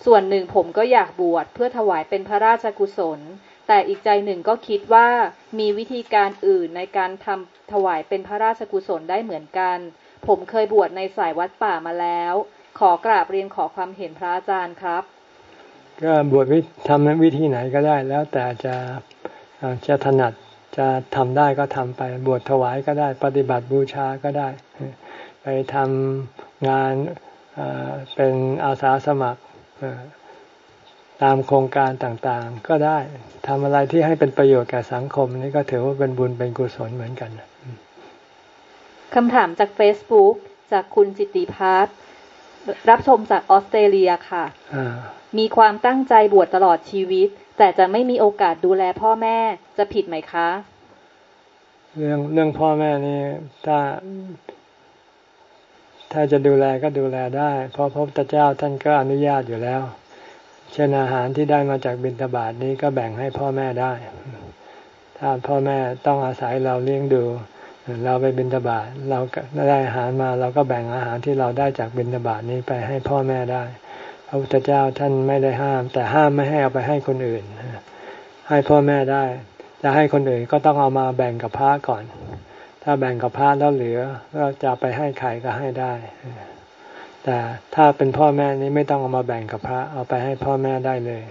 ส่วนหนึ่งผมก็อยากบวชเพื่อถวายเป็นพระราชกุศล แต่อีกใจหนึ่งก็คิดว่ามีวิธีการอื่นในการทำถวายเป็นพระราชกุศลได้เหมือนกัน ผมเคยบวชในสายวัดป่ามาแล้ว ขอกราบเรียนขอความเห็นพระอาจารย์ครับก็บวชทำวิธีไหนก็ได้แล้วแต่จะ จะถนัดจะทำได้ก็ทำไป บวชถวายก็ได้ ปฏิบัติบูชาก็ได้ ไปทำงานเป็นอาสาสมัครตามโครงการต่างๆ ก็ได้ทำอะไรที่ให้เป็นประโยชน์แก่สังคมนี่ก็ถือว่าเป็นบุญเป็นกุศลเหมือนกันคำถามจาก Facebook จากคุณจิติพัฒน์รับชมจากออสเตรเลียค่ะ มีความตั้งใจบวชตลอดชีวิต แต่จะไม่มีโอกาสดูแลพ่อแม่จะผิดไหมคะ เรื่องเรื่องพ่อแม่นี่ถ้า ถ้าจะดูแลก็ดูแลได้ เพราะพระพุทธเจ้าท่านก็อนุญาตอยู่แล้ว เช่นอาหารที่ได้มาจากบิณฑบาตนี้ก็แบ่งให้พ่อแม่ได้ ถ้าพ่อแม่ต้องอาศัยเราเลี้ยงดู เราไปบิณฑบาตเราได้อาหารมา เราก็แบ่งอาหารที่เราได้จากบิณฑบาตนี้ไปให้พ่อแม่ได้ พระพุทธเจ้าท่านไม่ได้ห้าม แต่ห้ามไม่ให้เอาไปให้คนอื่น ให้พ่อแม่ได้จะให้คนอื่นก็ต้องเอามาแบ่งกับพระก่อน ถ้าแบ่งกับพระแล้วเหลือก็จะไปให้ใครก็ให้ได้ แต่ถ้าเป็นพ่อแม่นี้ไม่ต้องเอามาแบ่งกับพระ เอาไปให้พ่อแม่ได้เลย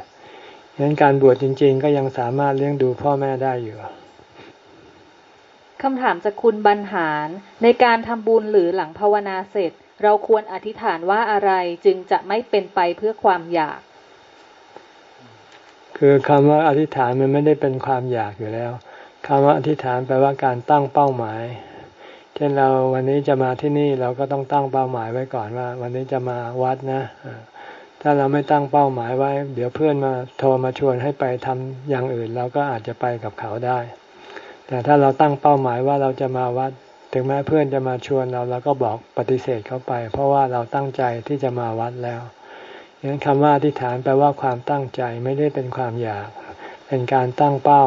ฉะนั้นการบวชจริง ๆ ก็ยังสามารถเลี้ยงดูพ่อแม่ได้อยู่คำถามจากคุณบรรหารในการทำบุญหรือหลังภาวนาเสร็จ เราควรอธิษฐานว่าอะไรจึงจะไม่เป็นไปเพื่อความอยาก คือคำว่าอธิษฐานมันไม่ได้เป็นความอยากอยู่แล้วคำว่าอธิษฐานแปลว่าการตั้งเป้าหมาย เช่นเราวันนี้จะมาที่นี่เราก็ต้องตั้งเป้าหมายไว้ก่อนว่า วันนี้จะมาวัดนะ ถ้าเราไม่ตั้งเป้าหมายไว้ เดี๋ยวเพื่อนมาโทรมาชวนให้ไปทำอย่างอื่น เราก็อาจจะไปกับเขาได้ แต่ถ้าเราตั้งเป้าหมายว่าเราจะมาวัด ถึงแม้เพื่อนจะมาชวนเราเราก็บอกปฏิเสธเขาไป เพราะว่าเราตั้งใจที่จะมาวัดแล้วอย่างนั้นคำว่าอธิษฐานแปลว่าความตั้งใจไม่ได้เป็นความอยาก เป็นการตั้งเป้า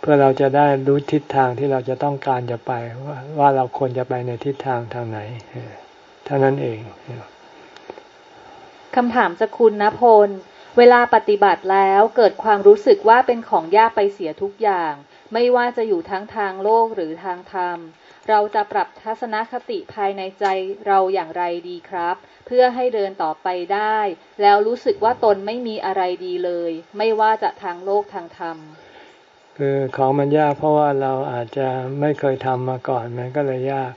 เพื่อเราจะได้รู้ทิศทางที่เราจะต้องการจะไปว่าว่าเราควรจะไปในทิศทางทางไหนเท่านั้นเองคำถามจากคุณณพล เวลาปฏิบัติแล้วเกิดความรู้สึกว่าเป็นของยากไปเสียทุกอย่าง ไม่ว่าจะอยู่ทั้งทางโลกหรือทางธรรม เราจะปรับทัศนคติภายในใจเราอย่างไรดีครับ เพื่อให้เดินต่อไปได้ แล้วรู้สึกว่าตนไม่มีอะไรดีเลย ไม่ว่าจะทางโลกทางธรรม คือของมันยากเพราะว่าเราอาจจะไม่เคยทำมาก่อนมันก็เลยยาก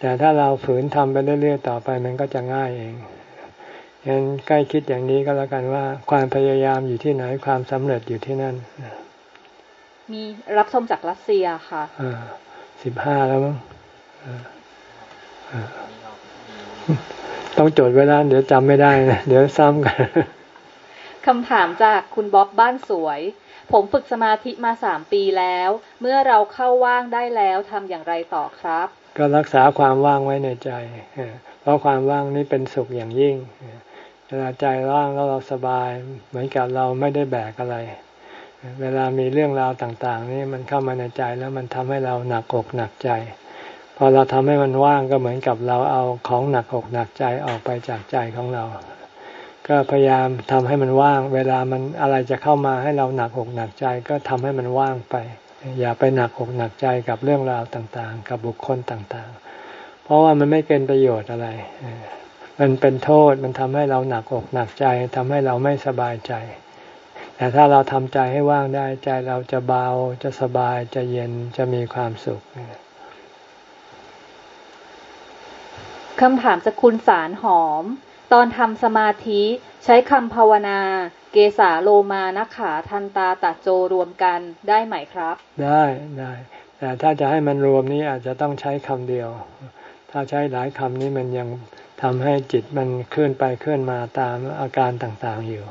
แต่ถ้าเราฝืนทำไปเรื่อยๆต่อไปมันก็จะง่ายเองยังใกล้คิดอย่างนี้ก็แล้วกันว่า ความพยายามอยู่ที่ไหนความสำเร็จอยู่ที่นั่น มีรับชมจากรัสเซียค่ะ สิบห้าแล้วมั้งต้องจดเวลาเดี๋ยวจำไม่ได้นะเดี๋ยวซ้ำกันคำถามจากคุณบ๊อบบ้านสวย ผมฝึกสมาธิมาสามปีแล้ว เมื่อเราเข้าว่างได้แล้วทำอย่างไรต่อครับ ก็รักษาความว่างไว้ในใจ เพราะความว่างนี้เป็นสุขอย่างยิ่งเวลาใจว่างแล้วเราสบาย เหมือนกับเราไม่ได้แบกอะไร เวลามีเรื่องราวต่าง ๆ นี่มันเข้ามาในใจแล้วมันทำให้เราหนักอกหนักใจ พอเราทำให้มันว่างก็เหมือนกับเราเอาของหนักอกหนักใจออกไปจากใจของเรา ก็พยายามทำให้มันว่าง เวลามันอะไรจะเข้ามาให้เราหนักอกหนักใจ ก็ทำให้มันว่างไป อย่าไปหนักอกหนักใจกับเรื่องราวต่าง ๆ กับบุคคลต่าง ๆ เพราะว่ามันไม่เป็นประโยชน์อะไร มันเป็นโทษ มันทำให้เราหนักอกหนักใจทำให้เราไม่สบายใจ แต่ถ้าเราทำใจให้ว่างได้ใจเราจะเบาจะสบายจะเย็นจะมีความสุขคำถามจากคุณสารหอม ตอนทำสมาธิใช้คำภาวนา เกสาโลมานักขาทันตาตัดโจรวมกันได้ไหมครับ ได้ได้ แต่ถ้าจะให้มันรวมนี้อาจจะต้องใช้คำเดียว ถ้าใช้หลายคำนี้มันยังทำให้จิตมันเคลื่อนไปเคลื่อนมาตามอาการต่างๆอยู่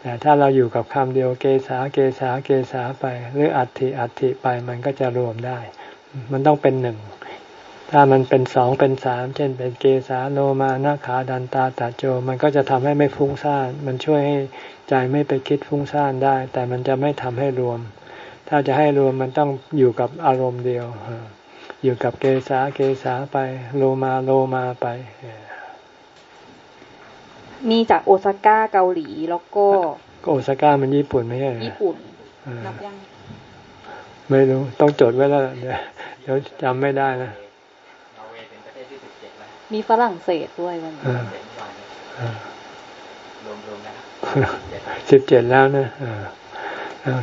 แต่ถ้าเราอยู่กับคำเดียวเกสาเกสาเกสาไป หรืออัติอัติไปมันก็จะรวมได้ มันต้องเป็นหนึ่ง ถ้ามันเป็นสองเป็นสามเช่นเป็นเกสาโลมานาขาดันตาตาโจ มันก็จะทำให้ไม่ฟุ้งซ่านมันช่วยให้ใจไม่ไปคิดฟุ้งซ่านได้ แต่มันจะไม่ทำให้รวม ถ้าจะให้รวมมันต้องอยู่กับอารมณ์เดียว อยู่กับเกสาเกสาไป โลมาโลมาไป มีจากโอซาก้าเกาหลีแล้วก็โอซาก้ามันญี่ปุ่นไม่ใช่ญี่ปุ่นนับยังไม่รู้ต้องจดไว้แล้วเดี๋ยวจำไม่ได้นะมีฝรั่งเศสด้วยมันรวมๆนะครับสิบเจ็ดแล้วนะ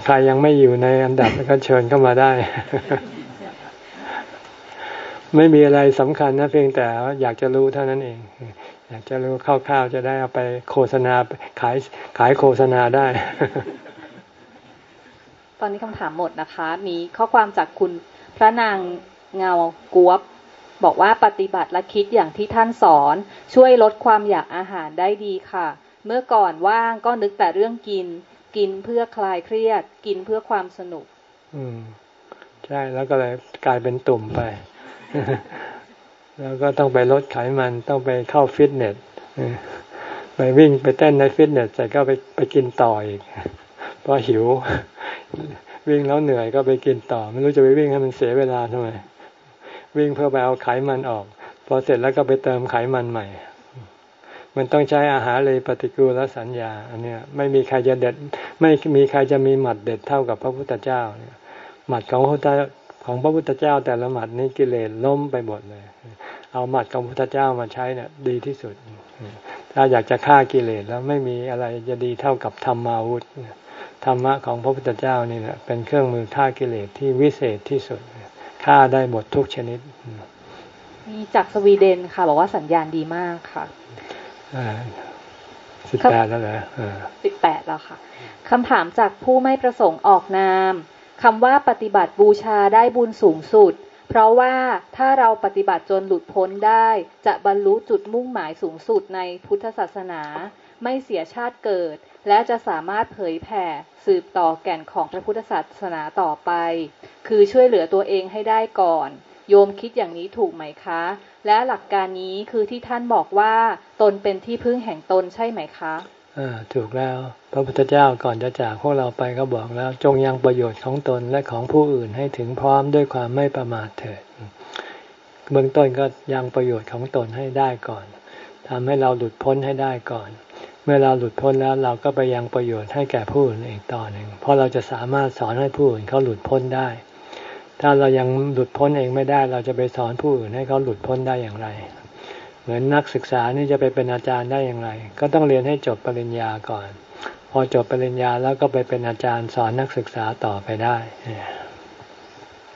ใครยังไม่อยู่ในอันดับก็เชิญเข้ามาได้ ไม่มีอะไรสำคัญนะเพียงแต่อยากจะรู้เท่านั้นเอง อยากจะรู้คร่าวๆจะได้เอาไปโฆษณาขายขายโฆษณาได้ ตอนนี้คำถามหมดนะคะ มีข้อความจากคุณพระนางเงากวบบอกว่าปฏิบัติและคิดอย่างที่ท่านสอน ช่วยลดความอยากอาหารได้ดีค่ะ เมื่อก่อนว่างก็นึกแต่เรื่องกิน กินเพื่อคลายเครียด กินเพื่อความสนุก อืม ใช่แล้วก็เลยกลายเป็นตุ่มไป แล้วก็ต้องไปลดไขมันต้องไปเข้าฟิตเนสไปวิ่งไปเต้นในฟิตเนสแต่ก็ไปไปกินต่ออีกเพราะหิว วิ่งแล้วเหนื่อยก็ไปกินต่อ ไม่รู้จะไปวิ่งให้มันเสียเวลาทำไมวิ่งเพื่อไปเอาไขมันออก พอเสร็จแล้วก็ไปเติมไขมันใหม่ มันต้องใช้อาหารเลยปฏิกูละสัญญา อันเนี้ยไม่มีใครจะเด็ด ไม่มีใครจะมีหมัดเด็ดเท่ากับพระพุทธเจ้าหมัดของพระของพระพุทธเจ้าแต่ละหมัดนี้กิเลสล้มไปหมดเลย เอาหมัดของพระพุทธเจ้ามาใช้เนี่ยดีที่สุด ถ้าอยากจะฆ่ากิเลสแล้วไม่มีอะไรจะดีเท่ากับธรรมาวุธธรรมะของพระพุทธเจ้านี่แหละเป็นเครื่องมือฆ่ากิเลสที่วิเศษที่สุดฆ่าได้หมดทุกชนิด มีจากสวีเดนค่ะ บอกว่าสัญญาณดีมากค่ะสิบแปดแล้วเหรอสิบแปดแล้วค่ะคำถามจากผู้ไม่ประสงค์ออกนามคำว่าปฏิบัติบูชาได้บุญสูงสุด เพราะว่าถ้าเราปฏิบัติจนหลุดพ้นได้ จะบรรลุจุดมุ่งหมายสูงสุดในพุทธศาสนา ไม่เสียชาติเกิด และจะสามารถเผยแผ่สืบต่อแก่นของพระพุทธศาสนาต่อไป คือช่วยเหลือตัวเองให้ได้ก่อน โยมคิดอย่างนี้ถูกไหมคะ และหลักการนี้คือที่ท่านบอกว่า ตนเป็นที่พึ่งแห่งตนใช่ไหมคะ ถูกแล้ว พระพุทธเจ้าก่อนจะจากพวกเราไปก็บอกแล้ว จงยังประโยชน์ของตนและของผู้อื่นให้ถึงพร้อมด้วยความไม่ประมาทเถิดเบื้องต้นก็ยังประโยชน์ของตนให้ได้ก่อนทำให้เราหลุดพ้นให้ได้ก่อน เมื่อเราหลุดพ้นแล้วเราก็ไปยังประโยชน์ให้แก่ผู้อื่นอีกต่อหนึ่งเพราะเราจะสามารถสอนให้ผู้อื่นเขาหลุดพ้นได้ ถ้าเรายังหลุดพ้นเองไม่ได้ เราจะไปสอนผู้อื่นให้เขาหลุดพ้นได้อย่างไร เหมือนนักศึกษานี่จะไปเป็นอาจารย์ได้อย่างไร ก็ต้องเรียนให้จบปริญญาก่อน พอจบปริญญาแล้วก็ไปเป็นอาจารย์สอนนักศึกษาต่อไปได้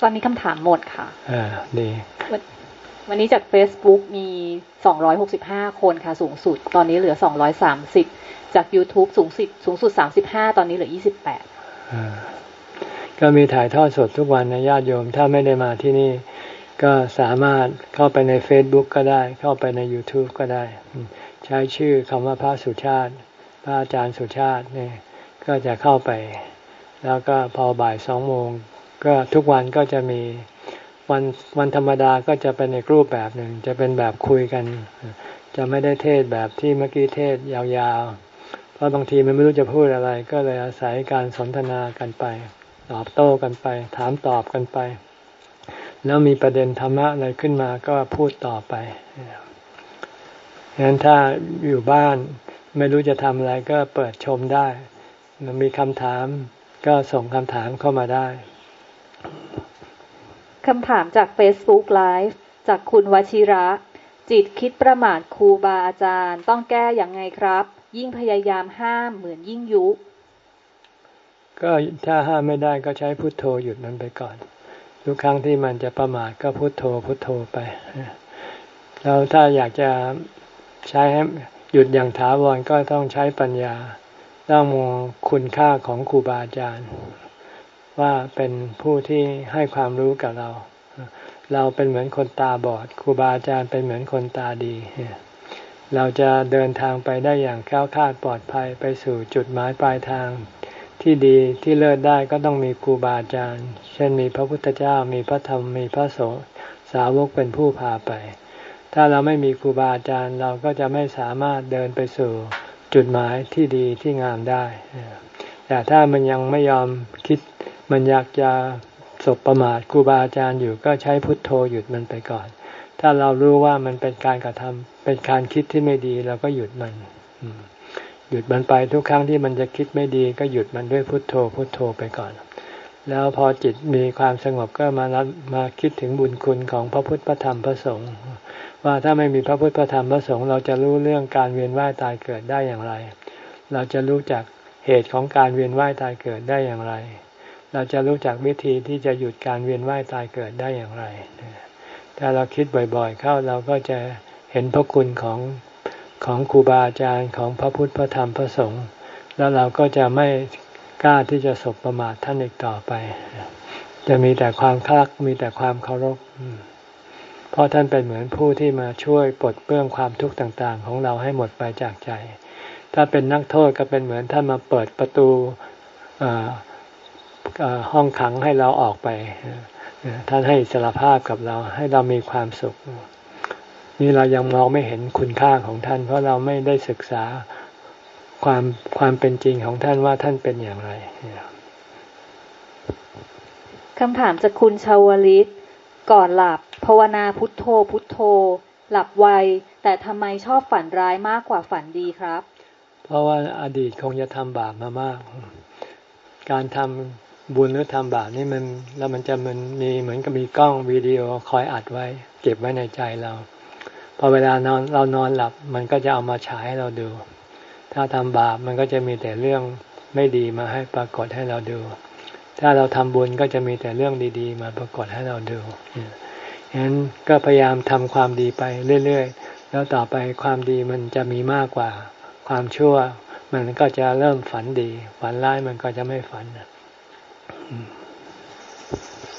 ตอนนี้คำถามหมดค่ะอ่าดีวันนี้จาก Facebook มี 265 คนค่ะสูงสุด ตอนนี้เหลือ 230 จาก YouTube สูงสุดสูงสุด 35 ตอนนี้เหลือ 28อ่าก็มีถ่ายทอดสดทุกวันในญาติโยม ถ้าไม่ได้มาที่นี่ ก็สามารถเข้าไปใน Facebook ก็ได้ เข้าไปใน YouTube ก็ได้ ใช้ชื่อคำว่าพระสุชาติ พระอาจารย์สุชาติเนี่ยก็จะเข้าไป แล้วก็พอบ่ายสองโมงก็ทุกวันก็จะมีวันวันธรรมดาก็จะเป็นในรูปแบบหนึ่ง จะเป็นแบบคุยกัน จะไม่ได้เทศแบบที่เมื่อกี้เทศยาวๆ เพราะบางทีมันไม่รู้จะพูดอะไร ก็เลยอาศัยการสนทนากันไป ตอบโต้กันไป ถามตอบกันไป แล้วมีประเด็นธรรมะอะไรขึ้นมาก็พูดต่อไปฉะนั้นถ้าอยู่บ้านไม่รู้จะทำอะไรก็เปิดชมได้ มันมีคำถามก็ส่งคำถามเข้ามาได้ คำถามจาก Facebook Live จากคุณวชิระ จิตคิดประมาทครูบาอาจารย์ ต้องแก้อย่างไงครับ ยิ่งพยายามห้ามเหมือนยิ่งยุ ก็ถ้าห้ามไม่ได้ก็ใช้พุทโธหยุดมันไปก่อน ทุกครั้งที่มันจะประมาทก็พุทโธพุทโธไป แล้วถ้าอยากจะใช้ให้หยุดอย่างถาวรก็ต้องใช้ปัญญา ต้องมองคุณค่าของครูบาอาจารย์ ว่าเป็นผู้ที่ให้ความรู้กับเรา เราเป็นเหมือนคนตาบอดครูบาอาจารย์เป็นเหมือนคนตาดี เราจะเดินทางไปได้อย่างแคล้วคาดปลอดภัยไปสู่จุดหมายปลายทาง ที่ดีที่เลิศได้ก็ต้องมีครูบาอาจารย์ เช่นมีพระพุทธเจ้ามีพระธรรมมีพระสงฆ์สาวกเป็นผู้พาไป ถ้าเราไม่มีครูบาอาจารย์เราก็จะไม่สามารถเดินไปสู่จุดหมายที่ดีที่งามได้ แต่ถ้ามันยังไม่ยอมคิดมันอยากจะสบประมาทครูบาอาจารย์อยู่ก็ใช้พุทโธหยุดมันไปก่อน ถ้าเรารู้ว่ามันเป็นการกระทำเป็นการคิดที่ไม่ดีเราก็หยุดมัน หยุดมันไปทุกครั้งที่มันจะคิดไม่ดีก็หยุดมันด้วยพุทโธพุทโธไปก่อน แล้วพอจิตมีความสงบก็มารับมาคิดถึงบุญคุณของพระพุทธพระธรรมพระสงฆ์ว่าถ้าไม่มีพระพุทธพระธรรมพระสงฆ์เราจะรู้เรื่องการเวียนว่ายตายเกิดได้อย่างไร เราจะรู้จักเหตุของการเวียนว่ายตายเกิดได้อย่างไร เราจะรู้จักวิธีที่จะหยุดการเวียนว่ายตายเกิดได้อย่างไร ถ้าเราคิดบ่อยๆ เข้าเราก็จะเห็นพระคุณของ ของครูบาอาจารย์ของพระพุทธพระธรรมพระสงฆ์แล้วเราก็จะไม่กล้าที่จะสบประมาทท่านอีกต่อไป จะมีแต่ความคลักมีแต่ความเคารพเพราะท่านเป็นเหมือนผู้ที่มาช่วยปลดเปลื้องความทุกข์ต่าง ๆ ของเราให้หมดไปจากใจ ถ้าเป็นนักโทษก็เป็นเหมือนท่านมาเปิดประตูห้องขังให้เราออกไปท่านให้สารภาพกับเราให้เรามีความสุข นี่เรายังมองไม่เห็นคุณค่าของท่าน เพราะเราไม่ได้ศึกษาความความเป็นจริงของท่านว่าท่านเป็นอย่างไรคำถามจากคุณชาวลิต ก่อนหลับภาวนาพุทโธ พุทโธ หลับไว แต่ทำไมชอบฝันร้ายมากกว่าฝันดีครับ เพราะว่าอดีตคงจะทำบาปมามาก การทำบุญหรือทำบาปนี่มันแล้วมันจะมันมีเหมือนกับมีกล้องวิดีโอคอยอัดไว้ เก็บไว้ในใจเรา พอเวลานอนเรานอนหลับ มันก็จะเอามาฉายให้เราดู ถ้าทำบาปมันก็จะมีแต่เรื่องไม่ดีมาให้ปรากฏให้เราดู ถ้าเราทำบุญก็จะมีแต่เรื่องดี ๆ มาปรากฏให้เราดูฉะนั้นก็พยายามทำความดีไปเรื่อยๆ แล้วต่อไปความดีมันจะมีมากกว่า ความชั่ว มันก็จะเริ่มฝันดี ฝันร้ายมันก็จะไม่ฝัน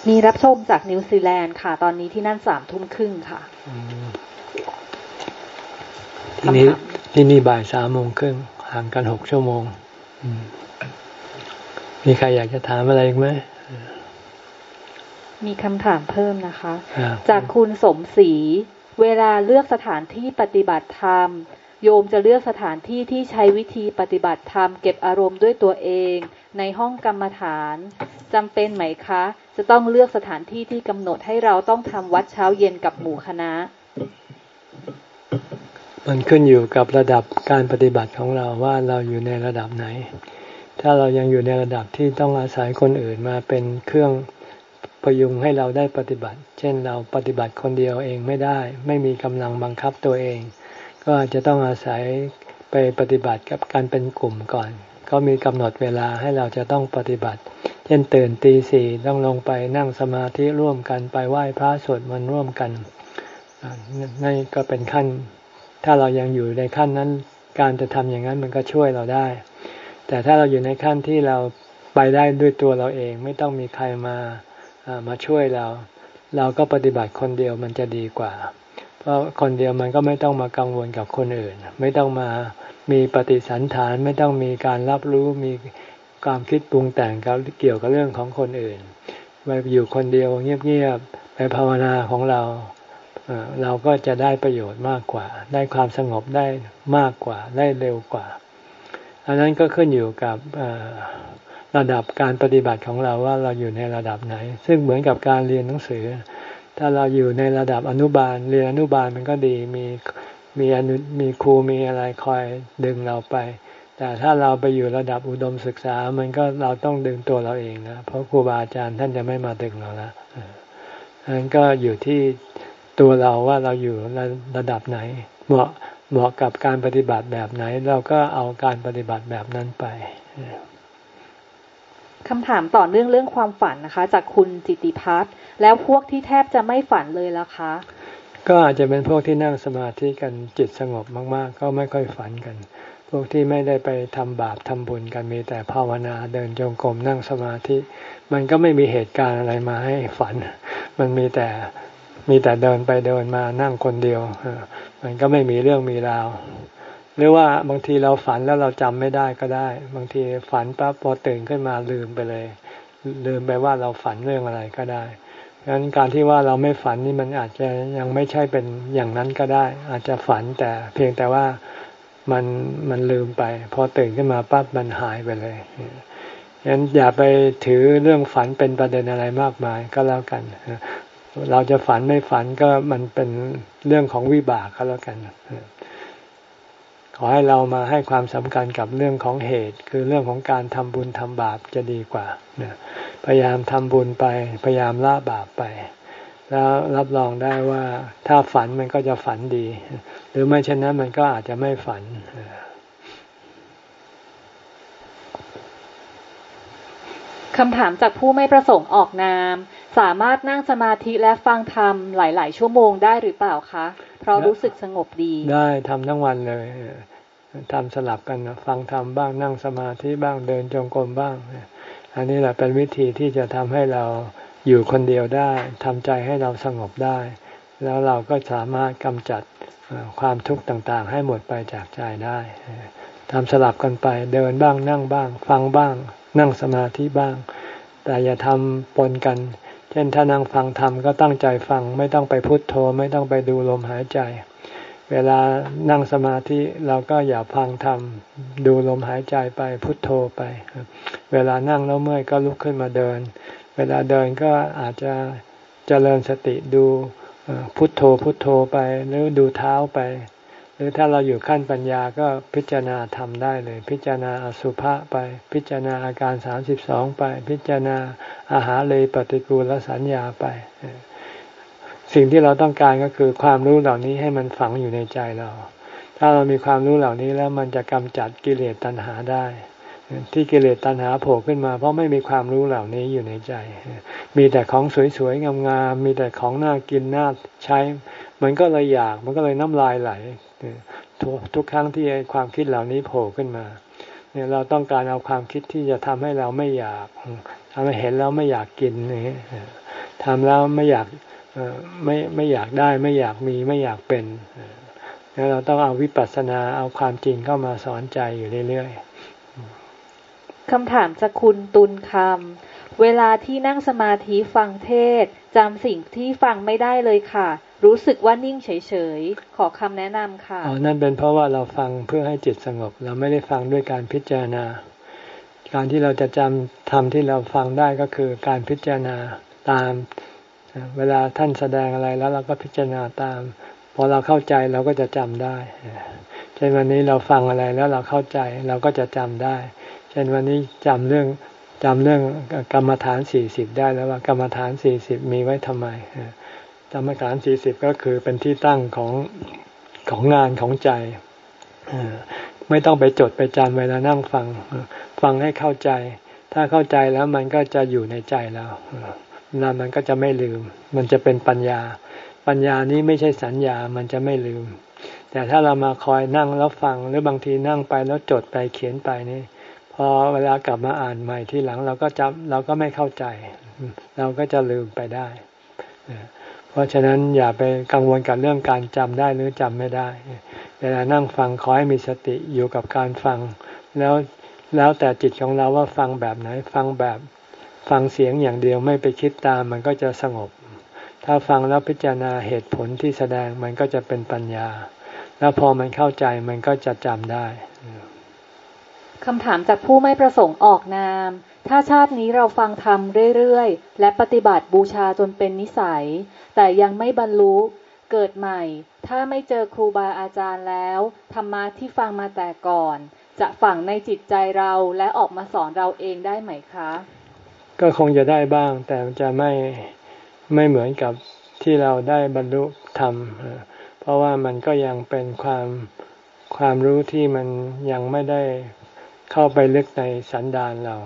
มีรับชมจากนิวซีแลนด์ค่ะ ตอนนี้ที่นั่นสามทุ่มครึ่งค่ะ ที่นี้ที่นี่บ่ายสามโมงครึ่งห่างกันหกชั่วโมง มีใครอยากจะถามอะไรอีกไหม มีคำถามเพิ่มนะคะ จากคุณสมศรีเวลาเลือกสถานที่ปฏิบัติธรรม โยมจะเลือกสถานที่ที่ใช้วิธีปฏิบัติธรรม เก็บอารมณ์ด้วยตัวเอง ในห้องกรรมฐานจำเป็นไหมคะ จะต้องเลือกสถานที่ที่กำหนดให้เราต้องทำวัดเช้าเย็นกับหมู่คณะ มันขึ้นอยู่กับระดับการปฏิบัติของเราว่าเราอยู่ในระดับไหน ถ้าเรายังอยู่ในระดับที่ต้องอาศัยคนอื่นมาเป็นเครื่องพยุงให้เราได้ปฏิบัติ เช่นเราปฏิบัติคนเดียวเองไม่ได้ ไม่มีกำลังบังคับตัวเอง ก็จะต้องอาศัยไปปฏิบัติกับการเป็นกลุ่มก่อน ก็มีกำหนดเวลาให้เราจะต้องปฏิบัติ เช่นตื่นตีสี่ต้องลงไปนั่งสมาธิร่วมกันไปไหว้พระสวดมนต์ร่วมกันนี่ก็เป็นขั้น ถ้าเรายังอยู่ในขั้นนั้น การจะทำอย่างนั้นมันก็ช่วยเราได้ แต่ถ้าเราอยู่ในขั้นที่เราไปได้ด้วยตัวเราเอง ไม่ต้องมีใครมามาช่วยเรา เราก็ปฏิบัติคนเดียวมันจะดีกว่า เพราะคนเดียวมันก็ไม่ต้องมากังวลกับคนอื่น ไม่ต้องมามีปฏิสันฐาน ไม่ต้องมีการรับรู้มีความคิดปรุงแต่งกับเกี่ยวกับเรื่องของคนอื่นไปอยู่คนเดียวเงียบๆไปภาวนาของเรา เราก็จะได้ประโยชน์มากกว่า ได้ความสงบได้มากกว่า ได้เร็วกว่า อันนั้นก็ขึ้นอยู่กับระดับการปฏิบัติของเราว่าเราอยู่ในระดับไหน ซึ่งเหมือนกับการเรียนหนังสือ ถ้าเราอยู่ในระดับอนุบาล เรียนอนุบาลมันก็ดีมีมีอนุมีครูมีอะไรคอยดึงเราไป แต่ถ้าเราไปอยู่ระดับอุดมศึกษา มันก็เราต้องดึงตัวเราเองนะ เพราะครูบาอาจารย์ท่านจะไม่มาดึงเราแล้วนั้นก็อยู่ที่ ตัวเราว่าเราอยู่ระระดับไหน เหมาะเหมาะกับการปฏิบัติแบบไหน เราก็เอาการปฏิบัติแบบนั้นไปคำถามต่อเนื่องเรื่องความฝันนะคะ จากคุณจิติพัฒน์แล้วพวกที่แทบจะไม่ฝันเลยล่ะคะ ก็อาจจะเป็นพวกที่นั่งสมาธิกันจิตสงบมาก ๆ ก็ไม่ค่อยฝันกัน พวกที่ไม่ได้ไปทำบาปทำบุญกันมีแต่ภาวนาเดินจงกรมนั่งสมาธิ มันก็ไม่มีเหตุการณ์อะไรมาให้ฝัน มันมีแต่ มีแต่เดินไปเดินมานั่งคนเดียวมันก็ไม่มีเรื่องมีราว หรือว่าบางทีเราฝันแล้วเราจำไม่ได้ก็ได้ บางทีฝันปั๊บพอตื่นขึ้นมาลืมไปเลย ลืมไปว่าเราฝันเรื่องอะไรก็ได้ดังนั้นการที่ว่าเราไม่ฝันนี่มันอาจจะยังไม่ใช่เป็นอย่างนั้นก็ได้ อาจจะฝันแต่เพียงแต่ว่ามันมันลืมไป พอตื่นขึ้นมาปั๊บมันหายไปเลยฉะนั้นอย่าไปถือเรื่องฝันเป็นประเด็นอะไรมากมายก็แล้วกัน เราจะฝันไม่ฝันก็มันเป็นเรื่องของวิบากก็แล้วกัน ขอให้เรามาให้ความสำคัญกับเรื่องของเหตุ คือเรื่องของการทำบุญทำบาปจะดีกว่าพยายามทำบุญไป พยายามละบาปไป แล้วรับรองได้ว่าถ้าฝันมันก็จะฝันดี หรือไม่เช่นนั้นมันก็อาจจะไม่ฝันคำถามจากผู้ไม่ประสงค์ออกนาม สามารถนั่งสมาธิและฟังธรรมหลาย ๆ ชั่วโมงได้หรือเปล่าคะ เพราะรู้สึกสงบดี ได้ทำทั้งวันเลยทำสลับกันฟังธรรมบ้างนั่งสมาธิบ้างเดินจงกรมบ้าง อันนี้แหละเป็นวิธีที่จะทำให้เราอยู่คนเดียวได้ทำใจให้เราสงบได้ แล้วเราก็สามารถกำจัดความทุกข์ต่างๆ ให้หมดไปจากใจได้ทำสลับกันไปเดินบ้างนั่งบ้าง ฟังบ้าง นั่งสมาธิบ้าง แต่อย่าทำปนกัน เช่นถ้านั่งฟังธรรมก็ตั้งใจฟัง ไม่ต้องไปพุโทโธไม่ต้องไปดูลมหายใจ เวลานั่งสมาธิเราก็อย่าฟังธรรมดูลมหายใจไปพุโทโธไป เวลานั่งแล้วเมื่อยก็ลุกขึ้นมาเดิน เวลาเดินก็อาจจะเจริญสติดูพุทโธพุทโธไปหรือดูเท้าไป รือถ้าเราอยู่ขั้นปัญญาก็พิจารณาทำได้เลย พิจารณาอสุภะไป พิจารณาอาการสามสิบสองไป พิจารณาอาหารเลยปฏิกูลสัญญาไป สิ่งที่เราต้องการก็คือความรู้เหล่านี้ให้มันฝังอยู่ในใจเรา ถ้าเรามีความรู้เหล่านี้แล้วมันจะกำจัดกิเลสตัณหาได้ ที่กิเลสตัณหาโผล่ขึ้นมา เพราะไม่มีความรู้เหล่านี้อยู่ในใจ มีแต่ของสวยๆงามๆมีแต่ของน่ากินน่าใช้ มันก็เลยอยากมันก็เลยน้ำลายไหล ทุกครั้งที่ความคิดเหล่านี้โผล่ขึ้นมา เนี่ยเราต้องการเอาความคิดที่จะทำให้เราไม่อยากทำให้เห็นแล้วไม่อยากกินนี่ทำแล้วไม่อยากไม่ไม่อยากได้ไม่อยากมีไม่อยากเป็นแล้วเราต้องเอาวิปัสสนาเอาความจริงเข้ามาสอนใจอยู่เรื่อยๆ คำถามจากคุณตุลคำ เวลาที่นั่งสมาธิฟังเทศจำสิ่งที่ฟังไม่ได้เลยค่ะ รู้สึกว่านิ่งเฉยๆ ขอคำแนะนำค่ะ อ๋อ นั่นเป็นเพราะว่าเราฟังเพื่อให้จิตสงบ เราไม่ได้ฟังด้วยการพิจารณา การที่เราจะจำทำที่เราฟังได้ก็คือการพิจารณาตาม เวลาท่านแสดงอะไรแล้วเราก็พิจารณาตาม พอเราเข้าใจเราก็จะจำได้เช่นวันนี้เราฟังอะไรแล้วเราเข้าใจเราก็จะจำได้ เช่นวันนี้จำเรื่องจำเรื่องกรรมฐานสี่สิบได้แล้วว่ากรรมฐานสี่สิบมีไว้ทำไมกรรมฐานสี่สิบก็คือเป็นที่ตั้งของของงานของใจไม่ต้องไปจดไปจำเวลานั่งฟัง ฟังให้เข้าใจ ถ้าเข้าใจแล้วมันก็จะอยู่ในใจแล้วนานมันก็จะไม่ลืม มันจะเป็นปัญญา ปัญญานี้ไม่ใช่สัญญา มันจะไม่ลืม แต่ถ้าเรามาคอยนั่งแล้วฟังหรือบางทีนั่งไปแล้วจดไปเขียนไปนี่ อเวลากลับมาอ่านใหม่ที่หลังเราก็จำเราก็ไม่เข้าใจ เราก็จะลืมไปได้ เพราะฉะนั้นอย่าไปกังวลกับเรื่องการจำได้หรือจำไม่ได้ เวลานั่งฟังขอให้มีสติอยู่กับการฟัง แล้วแล้วแต่จิตของเราว่าฟังแบบไหนฟังแบบฟังเสียงอย่างเดียวไม่ไปคิดตามมันก็จะสงบ ถ้าฟังแล้วพิจารณาเหตุผลที่แสดงมันก็จะเป็นปัญญา แล้วพอมันเข้าใจมันก็จะจำได้ คำถามจากผู้ไม่ประสงค์ออกนาม ถ้าชาตินี้เราฟังธรรมเรื่อยๆ และปฏิบัติบูชาจนเป็นนิสัย แต่ยังไม่บรรลุ เกิดใหม่ ถ้าไม่เจอครูบาอาจารย์แล้ว ธรรมะที่ฟังมาแต่ก่อน จะฝังในจิตใจเราและออกมาสอนเราเองได้ไหมคะ ก็คงจะได้บ้าง แต่จะไม่ไม่เหมือนกับที่เราได้บรรลุธรรม เพราะว่ามันก็ยังเป็นความความรู้ที่มันยังไม่ได้ เข้าไปลึกในสันดานเรา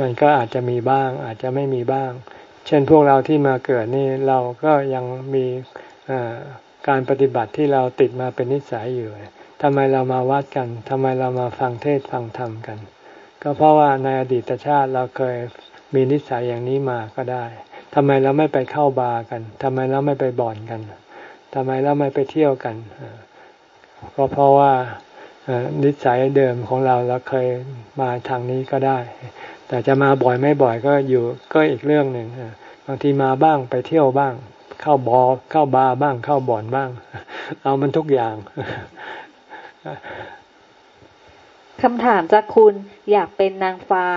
มันก็อาจจะมีบ้าง อาจจะไม่มีบ้าง เช่นพวกเราที่มาเกิดนี่เราก็ยังมีการปฏิบัติที่เราติดมาเป็นนิสัยอยู่ทำไมเรามาวัดกันทำไมเรามาฟังเทศฟังธรรมกัน ก็เพราะว่าในอดีตชาติเราเคยมีนิสัยอย่างนี้มาก็ได้ทำไมเราไม่ไปเข้าบาร์กันทำไมเราไม่ไปบ่อนกันทำไมเราไม่ไปเที่ยวกัน ก็เพราะว่า นิสัยเดิมของเราเราเคยมาทางนี้ก็ได้ แต่จะมาบ่อยไม่บ่อยก็อยู่ก็อีกเรื่องหนึ่งบางทีมาบ้างไปเที่ยวบ้าง เข้าบอเข้าบาร์บ้าง เข้าบ่อนบ้าง เอามันทุกอย่างคำถามจากคุณอยากเป็นนางฟ้า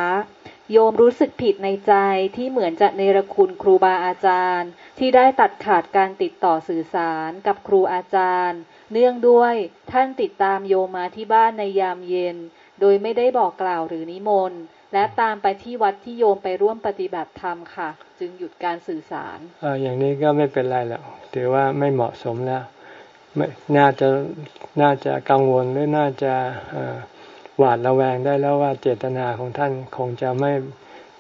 โยมรู้สึกผิดในใจที่เหมือนจะเนรคุณครูบาอาจารย์ ที่ได้ตัดขาดการติดต่อสื่อสารกับครูอาจารย์ เนื่องด้วยท่านติดตามโยมมาที่บ้านในยามเย็น โดยไม่ได้บอกกล่าวหรือนิมนต์และตามไปที่วัดที่โยมไปร่วมปฏิบัติธรรมค่ะ จึงหยุดการสื่อสารออย่างนี้ก็ไม่เป็นไรแล้วถือว่าไม่เหมาะสมแล้วไม่น่าจะน่าจะกังวลหรือน่าจะหวาดระแวงได้แล้วว่าเจตนาของท่านคงจะไม่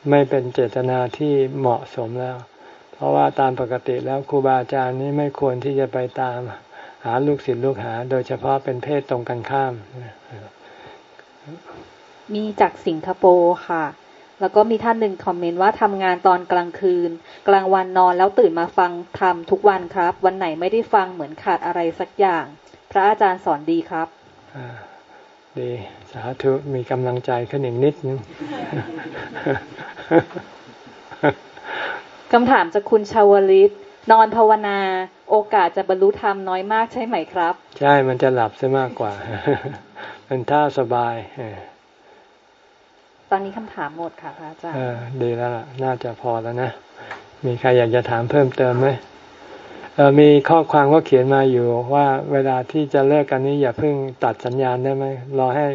ไม่เป็นเจตนาที่เหมาะสมแล้ว เพราะว่าตามปกติแล้วครูบาอาจารย์นี่ไม่ควรที่จะไปตามาลูกศิษย์ลูกหา โดยเฉพาะเป็นเพศตรงกันข้าม มีจากสิงคโปร์ค่ะ แล้วก็มีท่านหนึ่งคอมเมนต์ว่าทำงานตอนกลางคืน กลางวันนอนแล้วตื่นมาฟังทำทุกวันครับ วันไหนไม่ได้ฟังเหมือนขาดอะไรสักอย่าง พระอาจารย์สอนดีครับดีสาธุมีกำลังใจขึ้นอีกนิดนึงคำถามจากคุณชาวลิต นอนภาวนาโอกาสจะบรรลุธรรมน้อยมากใช่ไหมครับ ใช่มันจะหลับซะมากกว่าเป็นท่าสบายตอนนี้คำถามหมดค่ะพระอาจารย์ดีแล้วล่ะ น่าจะพอแล้วนะ มีใครอยากจะถามเพิ่มเติมไหมมีข้อความก็เขียนมาอยู่ว่าเวลาที่จะเลิกกันนี้อย่าเพิ่งตัดสัญญาณได้ไหมรอให้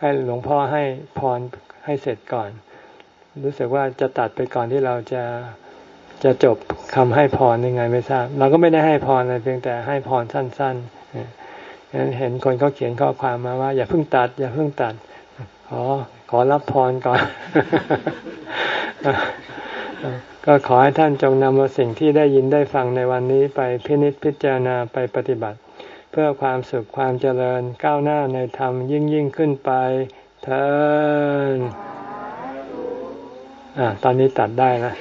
ให้หลวงพ่อให้พรให้เสร็จก่อน รู้สึกว่าจะตัดไปก่อนที่เราจะ จะจบคำให้พรยังไงไม่ทราบ เราก็ไม่ได้ให้พรอะไรเพียงแต่ให้พรสั้นๆอันนี้เห็นคนเขาเขียนข้อความมาว่า อย่าเพิ่งตัด อย่าเพิ่งตัดขอขอรับพรก่อน ก็ขอให้ท่านจงนำเอาสิ่งที่ได้ยินได้ฟังในวันนี้ไปพินิจพิจารณาไปปฏิบัติ เพื่อความสุขความเจริญก้าวหน้าในธรรมยิ่งยิ่งขึ้นไปเถิดอ่า ตอนนี้ตัดได้นะ